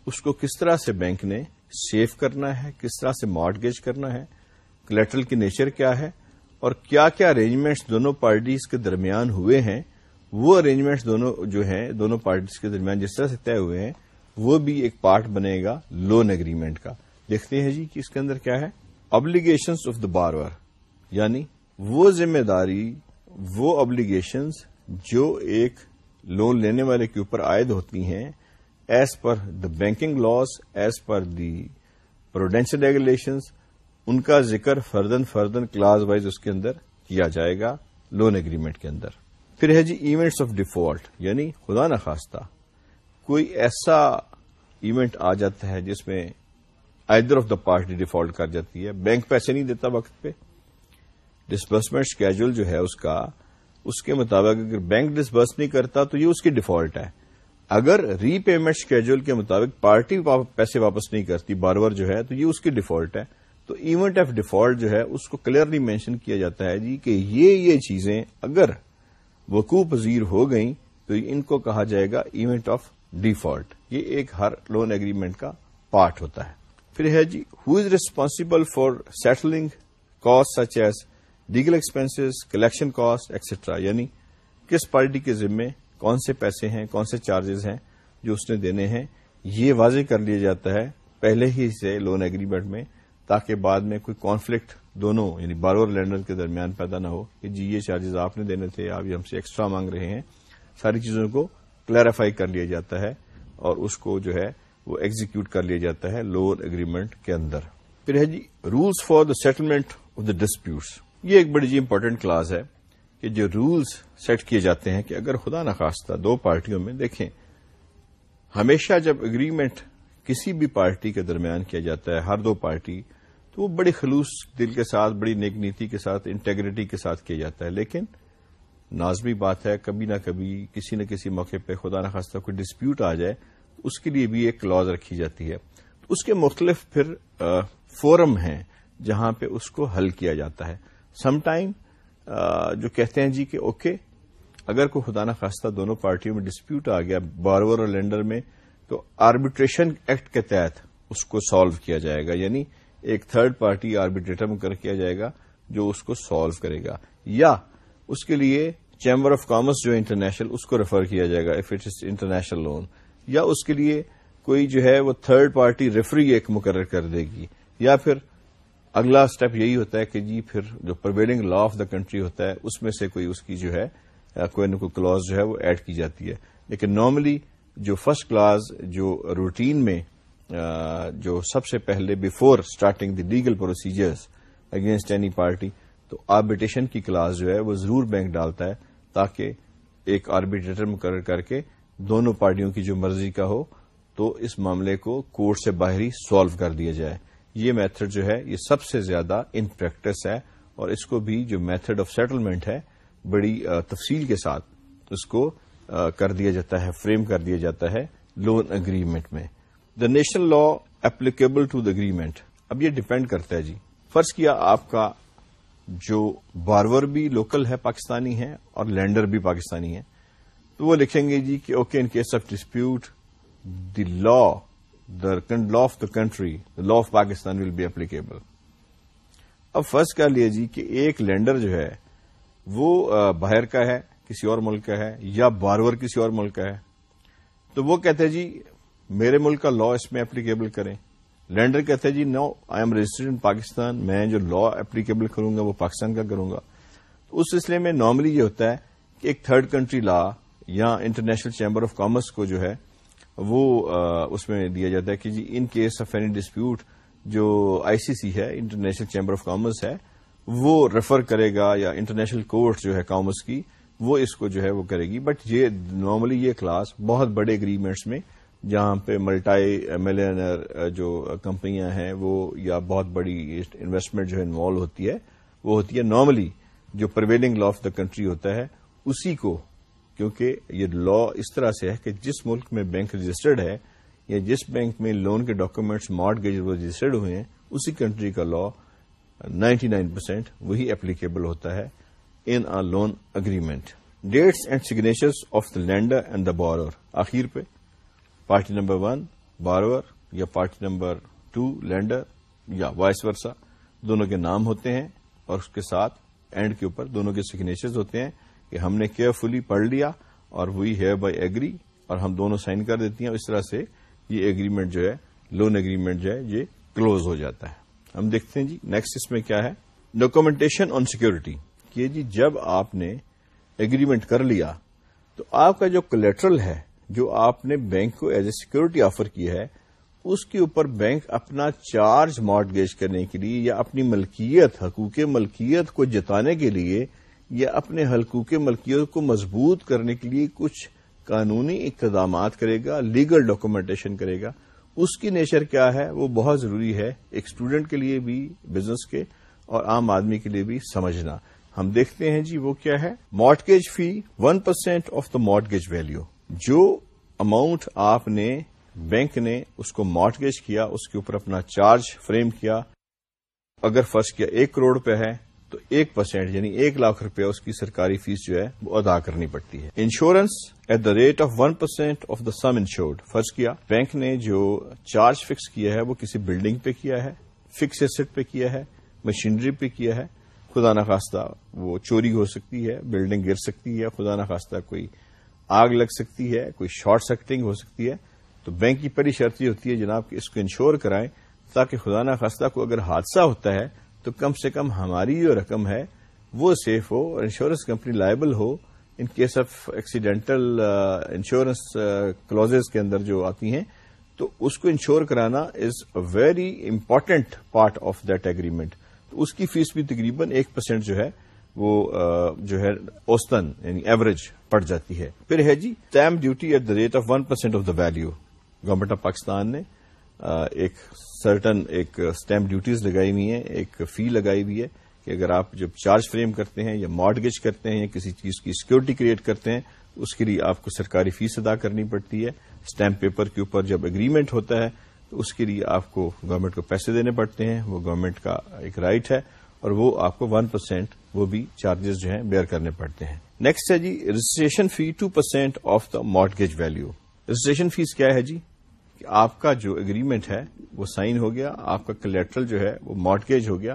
اس کو کس طرح سے بینک نے سیو کرنا ہے، کس طرح سے مارٹگیج کرنا ہے کولیٹرل کی نیچر کیا ہے اور کیا کیا ارینجمنٹس دونوں پارٹیز کے درمیان ہوئے ہیں وہ ارینجمنٹس دونوں جو ہیں، دونوں پارٹیز کے درمیان جس طرح سے طے ہوئے ہیں، وہ بھی ایک پارٹ بنے گا لون اگریمنٹ کا۔ دیکھتے ہیں جی کہ اس کے اندر کیا ہے۔ ابلیگیشنس آف دا بارور یعنی وہ ذمہ داری، وہ ابلیگیشنز جو ایک لون لینے والے کے اوپر عائد ہوتی ہیں as per the banking laws as per the prudential regulations ان کا ذکر فردن فردن کلاس وائز اس کے اندر کیا جائے گا لون اگریمنٹ کے اندر۔ پھر ہے جی ایونٹس آف ڈیفالٹ یعنی خدا نخواستہ کوئی ایسا ایونٹ آ جاتا ہے جس میں either of the party default کر جاتی ہے، بینک پیسے نہیں دیتا وقت پہ ڈسبرسمنٹ اسکیجول جو ہے اس کا، اس کے مطابق اگر بینک ڈسبرس نہیں کرتا تو یہ اس کی ڈیفالٹ ہے۔ اگر ری پیمنٹ اسکیجول کے مطابق پارٹی پیسے واپس نہیں کرتی بارور جو ہے تو یہ اس کی ڈیفالٹ ہے۔ تو ایونٹ آف ڈیفالٹ جو ہے اس کو کلیئرلی مینشن کیا جاتا ہے جی کہ یہ یہ چیزیں اگر وقوع پذیر ہو گئیں تو ان کو کہا جائے گا ایونٹ آف ڈیفالٹ۔ یہ ایک ہر لون اگریمنٹ کا پارٹ ہوتا ہے۔ پھر ہے جی who is responsible for settling cost such as legal expenses collection cost extra یعنی کس پارٹی کے ذمے کون سے پیسے ہیں، کون سے چارجز ہیں جو اس نے دینے ہیں؟ یہ واضح کر لیا جاتا ہے۔ پہلے ہی سے لون اگریمنٹ میں تاکہ بعد میں کوئی کانفلکٹ دونوں یعنی بارور لینڈر کے درمیان پیدا نہ ہو۔ کہ جی یہ چارجز آپ نے دینے تھے آپ یہ ہم سے ایکسٹرا مانگ رہے ہیں۔ ساری چیزوں کو کلیریفائی کر لیا جاتا ہے اور اس کو جو ہے وہ ایگزیکیوٹ کر لیا جاتا ہے لون اگریمنٹ کے اندر۔ پھر ہے جی rules for the settlement of the disputes یہ ایک بڑی جی امپورٹنٹ کلاس ہے کہ جو رولز سیٹ کیے جاتے ہیں کہ اگر خدا نخواستہ دو پارٹیوں میں دیکھیں، ہمیشہ جب اگریمنٹ کسی بھی پارٹی کے درمیان کیا جاتا ہے، ہر دو پارٹی تو وہ بڑی خلوص دل کے ساتھ، بڑی نیک نیتی کے ساتھ انٹیگریٹی کے ساتھ کیا جاتا ہے۔ لیکن نازمی بات ہے، کبھی نہ کبھی کسی نہ کسی موقع پہ خدا نخواستہ کوئی ڈسپیوٹ آ جائے اس کے لیے بھی ایک کلاز رکھی جاتی ہے۔ اس کے مختلف پھر فورم ہیں جہاں پہ اس کو حل کیا جاتا ہے۔ سم ٹائم جو کہتے ہیں جی کہ اوکے اگر کوئی خدا نخواستہ دونوں پارٹیوں میں ڈسپیوٹ آ گیا بارور اور لینڈر میں، تو آربیٹریشن ایکٹ کے تحت اس کو سالو کیا جائے گا۔ یعنی ایک تھرڈ پارٹی آربیٹریٹر مقرر کیا جائے گا جو اس کو سالو کرے گا، یا اس کے لیے چیمبر آف کامرس جو انٹرنیشنل اس کو ریفر کیا جائے گا if it is international loan یا اس کے لیے کوئی جو ہے وہ تھرڈ پارٹی ریفری ایک مقرر کر دے گی، یا پھر اگلا اسٹیپ یہی ہوتا ہے کہ جی پھر جو prevailing law of the country ہوتا ہے، اس میں سے کوئی اس کی جو ہے کوئی نہ کوئی کلاز جو ہے وہ ایڈ کی جاتی ہے۔ لیکن نارملی جو فرسٹ کلاز جو روٹین میں جو سب سے پہلے before starting the legal procedures against any party تو آربیٹیشن کی کلاس جو ہے وہ ضرور بینک ڈالتا ہے تاکہ ایک آربیٹریٹر مقرر کر کے دونوں پارٹیوں کی جو مرضی کا ہو تو اس معاملے کو کورٹ سے باہری سالو کر دیا جائے۔ یہ میتھڈ جو ہے، یہ سب سے زیادہ ان پریکٹس ہے اور اس کو بھی جو میتھڈ آف سیٹلمنٹ ہے، بڑی تفصیل کے ساتھ اس کو کر دیا جاتا ہے فریم کر دیا جاتا ہے لون اگریمنٹ میں۔ The national law applicable to the agreement اب یہ ڈپینڈ کرتا ہے جی۔ فرض کیا آپ کا جو بارور بھی لوکل ہے پاکستانی ہے اور لینڈر بھی پاکستانی ہے، تو وہ لکھیں گے جی کہ okay in case of dispute the law the law of the country the law of Pakistan will be applicable اب فرض کر لیے جی کہ ایک لینڈر جو ہے، وہ باہر کا ہے، کسی اور ملک کا ہے، یا بارور کسی اور ملک کا ہے۔ تو وہ کہتے ہیں جی میرے ملک کا لا اس میں اپلیکیبل کریں۔ لینڈر کہتے ہیں جی no I'm registered in Pakistan میں جو لا اپلیکیبل کروں گا، وہ پاکستان کا کروں گا۔ تو اس سلسلے میں نارملی یہ ہوتا ہے کہ ایک تھرڈ کنٹری لا یا انٹرنیشنل چیمبر آف کامرس کو جو ہے، وہ اس میں دیا جاتا ہے کہ جی in case of any dispute جو آئی سی سی ہے انٹرنیشنل چیمبر آف کامرس ہے، وہ ریفر کرے گا یا انٹرنیشنل کورٹ جو ہے کامرس کی، وہ اس کو جو ہے وہ کرے گی۔ بٹ یہ نارملی یہ کلاس بہت بڑے اگریمنٹس میں جہاں پہ ملٹائی ملینر جو کمپنیاں ہیں، وہ یا بہت بڑی انویسٹمنٹ جو انوالو ہوتی ہے، وہ ہوتی ہے نارملی جو prevailing law of the country ہوتا ہے، اسی کو، کیونکہ یہ لا اس طرح سے ہے کہ جس ملک میں بینک رجسٹرڈ ہے یا جس بینک میں لون کے ڈاکومینٹس مارٹ گیج رجسٹرڈ ہوئے ہیں، اسی کنٹری کا لا نائنٹی نائن پرسینٹ وہی اپلیکیبل ہوتا ہے in a loan agreement dates and signature of the lender and the borrower آخر پہ پارٹی نمبر ون بارور یا پارٹی نمبر ٹو لینڈر یا وائس ورسا، دونوں کے نام ہوتے ہیں اور اس کے ساتھ اینڈ کے اوپر دونوں کے سگنیچرز ہوتے ہیں کہ ہم نے کیئرفلی پڑھ لیا اور وہی ہیئر بائی ایگری اور ہم دونوں سائن کر دیتی ہیں اس طرح سے یہ اگریمنٹ جو ہے لون اگریمنٹ جو ہے، یہ کلوز ہو جاتا ہے۔ ہم دیکھتے ہیں جی نیکسٹ اس میں کیا ہے؟ ڈاکومنٹیشن آن سیکورٹی کہ جی جب آپ نے اگریمنٹ کر لیا تو آپ کا جو کولیٹرل ہے جو آپ نے بینک کو ایز اے سیکورٹی آفر کیا ہے، اس کے اوپر بینک اپنا چارج مارٹگیج کرنے کے لیے یا اپنی ملکیت، حقوق ملکیت کو جتانے کے لیے یا اپنے حقوق ملکیت کو مضبوط کرنے کے لیے کچھ قانونی اقتدامات کرے گا لیگل ڈاکومنٹیشن کرے گا۔ اس کی نیچر کیا ہے؟ وہ بہت ضروری ہے ایک اسٹوڈنٹ کے لیے بھی بزنس کے، اور عام آدمی کے لیے بھی سمجھنا۔ ہم دیکھتے ہیں جی وہ کیا ہے؟ Mortgage fee one percent of the mortgage value جو اماؤنٹ آپ نے بینک نے اس کو مارٹگیج کیا، اس کے اوپر اپنا چارج فریم کیا، اگر فرض کیا ایک کروڑ روپے ہے، تو ایک پرسینٹ یعنی ایک لاکھ روپے اس کی سرکاری فیس جو ہے، وہ ادا کرنی پڑتی ہے۔ Insurance at the rate of one percent of the sum insured فرض کیا بینک نے جو چارج فکس کیا ہے، وہ کسی بلڈنگ پہ کیا ہے فکس ایسٹ پہ کیا ہے مشینری پہ کیا ہے، خدا نخواستہ وہ چوری ہو سکتی ہے بلڈنگ گر سکتی ہے، خدا نخواستہ کوئی آگ لگ سکتی ہے، کوئی شارٹ سرکٹنگ ہو سکتی ہے، تو بینک کی پہلی شرط یہ ہوتی ہے جناب کہ اس کو انشور کرائیں تاکہ خدا نخواستہ کو اگر حادثہ ہوتا ہے تو کم سے کم ہماری جو رقم ہے وہ سیف ہو اور insurance company liable who. In case of accidental insurance clause کے اندر جو آتی ہیں، تو اس کو انشور کرانا is a very important part of that agreement تو اس کی فیس بھی تقریباً ایک پرسینٹ جو ہے، وہ جو ہے اوستن یعنی ایوریج پڑ جاتی ہے۔ پھر ہے جی stamp duty at the rate of one percent of the value government of Pakistan نے ایک سرٹن ایک اسٹیمپ ڈیوٹیز لگائی ہوئی ہیں، ایک فی لگائی ہوئی ہے کہ اگر آپ جب چارج فریم کرتے ہیں یا مارٹگیج کرتے ہیں یا کسی چیز کی سیکورٹی کریٹ کرتے ہیں، اس کے لیے آپ کو سرکاری فیس ادا کرنی پڑتی ہے۔ اسٹیمپ پیپر کے اوپر جب اگریمنٹ ہوتا ہے، تو اس کے لیے آپ کو گورنمنٹ کو پیسے دینے پڑتے ہیں۔ وہ گورنمنٹ کا ایک رائٹ ہے اور وہ آپ کو ون پرسینٹ وہ بھی چارجز جو ہیں بیئر کرنے پڑتے ہیں۔ نیکسٹ ہے جی registration fee two percent of the mortgage value registration fee کیا ہے جی؟ کہ آپ کا جو اگریمنٹ ہے، وہ سائن ہو گیا، آپ کا کلیکٹرل جو ہے، وہ مارٹگیج ہو گیا۔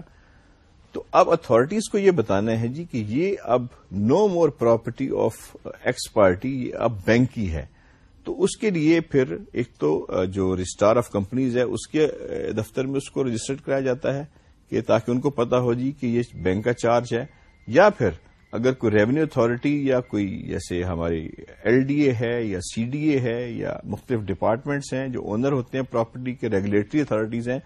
تو اب اتارٹیز کو یہ بتانا ہے جی کہ یہ اب no more property of ex party یہ اب بینک کی ہے۔ تو اس کے لیے پھر ایک تو uh, جو رجسٹار آف کمپنیز ہے، اس کے uh, دفتر میں اس کو رجسٹرڈ کرایا جاتا ہے۔ کہ تاکہ ان کو پتا ہو جی کہ یہ بینک کا چارج ہے، یا پھر اگر کوئی ریونیو اتارٹی یا کوئی جیسے ہماری ایل ڈی اے ہے یا سی ڈی اے ہے یا مختلف ڈپارٹمنٹس ہیں جو اونر ہوتے ہیں پراپرٹی کے ریگولیٹری اتارٹیز ہیں،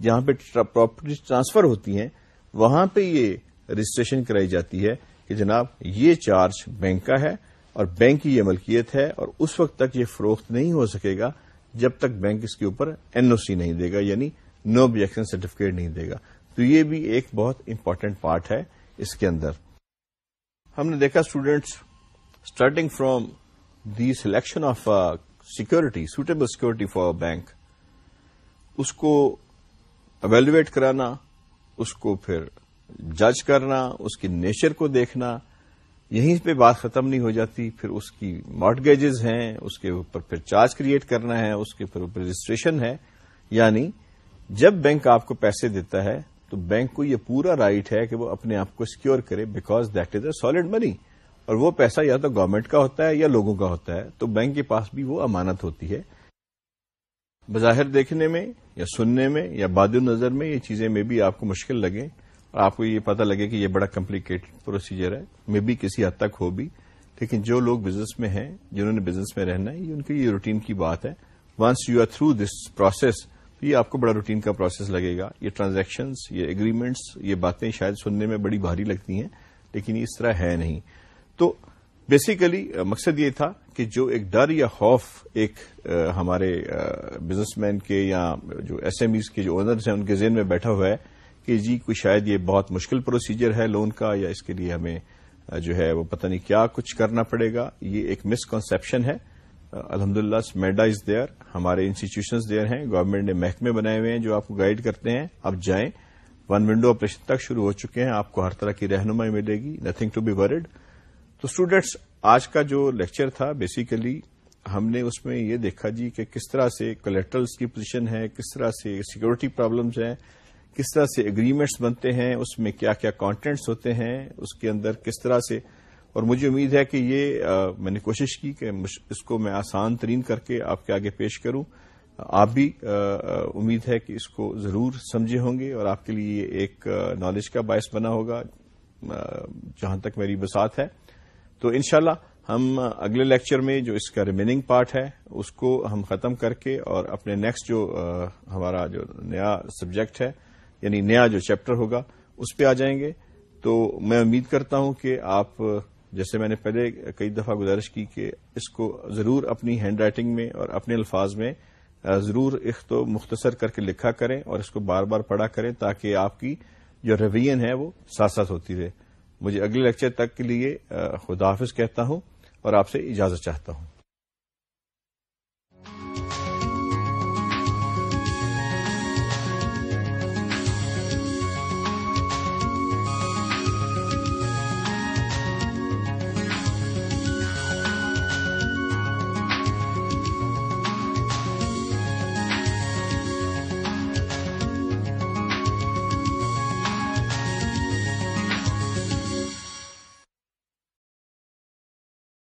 جہاں پہ پراپرٹی ٹرانسفر ہوتی ہیں، وہاں پہ یہ رجسٹریشن کرائی جاتی ہے کہ جناب یہ چارج بینک کا ہے اور بینک کی یہ ملکیت ہے اور اس وقت تک یہ فروخت نہیں ہو سکے گا جب تک بینک اس کے اوپر این او سی نہیں دے گا یعنی نو آبجیکشن سرٹیفکیٹ نہیں دے گا۔ تو یہ بھی ایک بہت امپارٹینٹ پارٹ ہے اس کے اندر۔ ہم نے دیکھا students starting from the selection of security suitable security for bank اس کو اویلویٹ کرانا، اس کو پھر جج کرنا، اس کی نیچر کو دیکھنا، یہیں پہ بات ختم نہیں ہو جاتی، پھر اس کی مارٹگیجز ہیں، اس کے اوپر پھر چارج کریٹ کرنا ہے، اس کے اوپر رجسٹریشن ہے یعنی جب بینک آپ کو پیسے دیتا ہے تو بینک کو یہ پورا رائٹ ہے کہ وہ اپنے آپ کو سیکور کرے because that is a solid money اور وہ پیسہ یا تو گورنمنٹ کا ہوتا ہے یا لوگوں کا ہوتا ہے، تو بینک کے پاس بھی وہ امانت ہوتی ہے۔ بظاہر دیکھنے میں یا سننے میں یا باد نظر میں یہ چیزیں میں بھی آپ کو مشکل لگیں اور آپ کو یہ پتا لگے کہ یہ بڑا کمپلیکیٹڈ پروسیجر ہے۔ میں بھی کسی حد تک ہو بھی، لیکن جو لوگ بزنس میں ہیں، جنہوں نے بزنس میں رہنا ہے، یہ ان کی یہ روٹین کی بات ہے۔ Once you are through this process یہ آپ کو بڑا روٹین کا پروسیس لگے گا۔ یہ ٹرانزیکشنز یہ اگریمنٹس یہ باتیں شاید سننے میں بڑی بھاری لگتی ہیں، لیکن اس طرح ہے نہیں۔ تو بیسیکلی مقصد یہ تھا کہ جو ایک ڈر یا خوف ایک ہمارے بزنس مین کے یا جو ایس ایم ایز کے جو اونرز ہیں، ان کے ذہن میں بیٹھا ہوا ہے کہ جی کوئی شاید یہ بہت مشکل پروسیجر ہے لون کا، یا اس کے لیے ہمیں جو ہے وہ پتہ نہیں کیا کچھ کرنا پڑے گا۔ یہ ایک مسکنسپشن ہے۔ الحمد للہ میڈا از دیئر ہمارے انسٹیٹیوشنز دیئر ہیں. گورنمنٹ نے محکمے بنائے ہوئے ہیں جو آپ کو گائیڈ کرتے ہیں. اب جائیں. ون ونڈو آپریشن تک شروع ہو چکے ہیں. آپ کو ہر طرح کی رہنمائی ملے گی. نتھنگ ٹو بی ورڈ تو اسٹوڈینٹس آج کا جو لیکچر تھا بیسیکلی ہم نے اس میں یہ دیکھا جی کہ کس طرح سے کلیکٹرز کی پوزیشن ہے کس طرح سے سیکورٹی پرابلمز ہیں، کس طرح سے اگریمنٹس بنتے ہیں، اس میں کیا کیا کانٹینٹس ہوتے ہیں، اس کے اندر کس طرح سے اور مجھے امید ہے کہ یہ میں نے کوشش کی کہ اس کو میں آسان ترین کر کے آپ کے آگے پیش کروں۔ آپ بھی امید ہے کہ اس کو ضرور سمجھے ہوں گے اور آپ کے لیے ایک نالج کا باعث بنا ہوگا جہاں تک میری بسات ہے۔ تو انشاءاللہ ہم اگلے لیکچر میں جو اس کا ریمیننگ پارٹ ہے، اس کو ہم ختم کر کے اور اپنے نیکسٹ جو ہمارا جو نیا سبجیکٹ ہے یعنی نیا جو چیپٹر ہوگا، اس پہ آ جائیں گے۔ تو میں امید کرتا ہوں کہ آپ جیسے میں نے پہلے کئی دفعہ گزارش کی کہ اس کو ضرور اپنی ہینڈ رائٹنگ میں اور اپنے الفاظ میں ضرور ایک تو مختصر کر کے لکھا کریں اور اس کو بار بار پڑھا کریں تاکہ آپ کی جو روین ہے وہ ساتھ ساتھ ہوتی رہے۔ مجھے اگلے لیکچر تک کے لیے خدا حافظ کہتا ہوں اور آپ سے اجازت چاہتا ہوں۔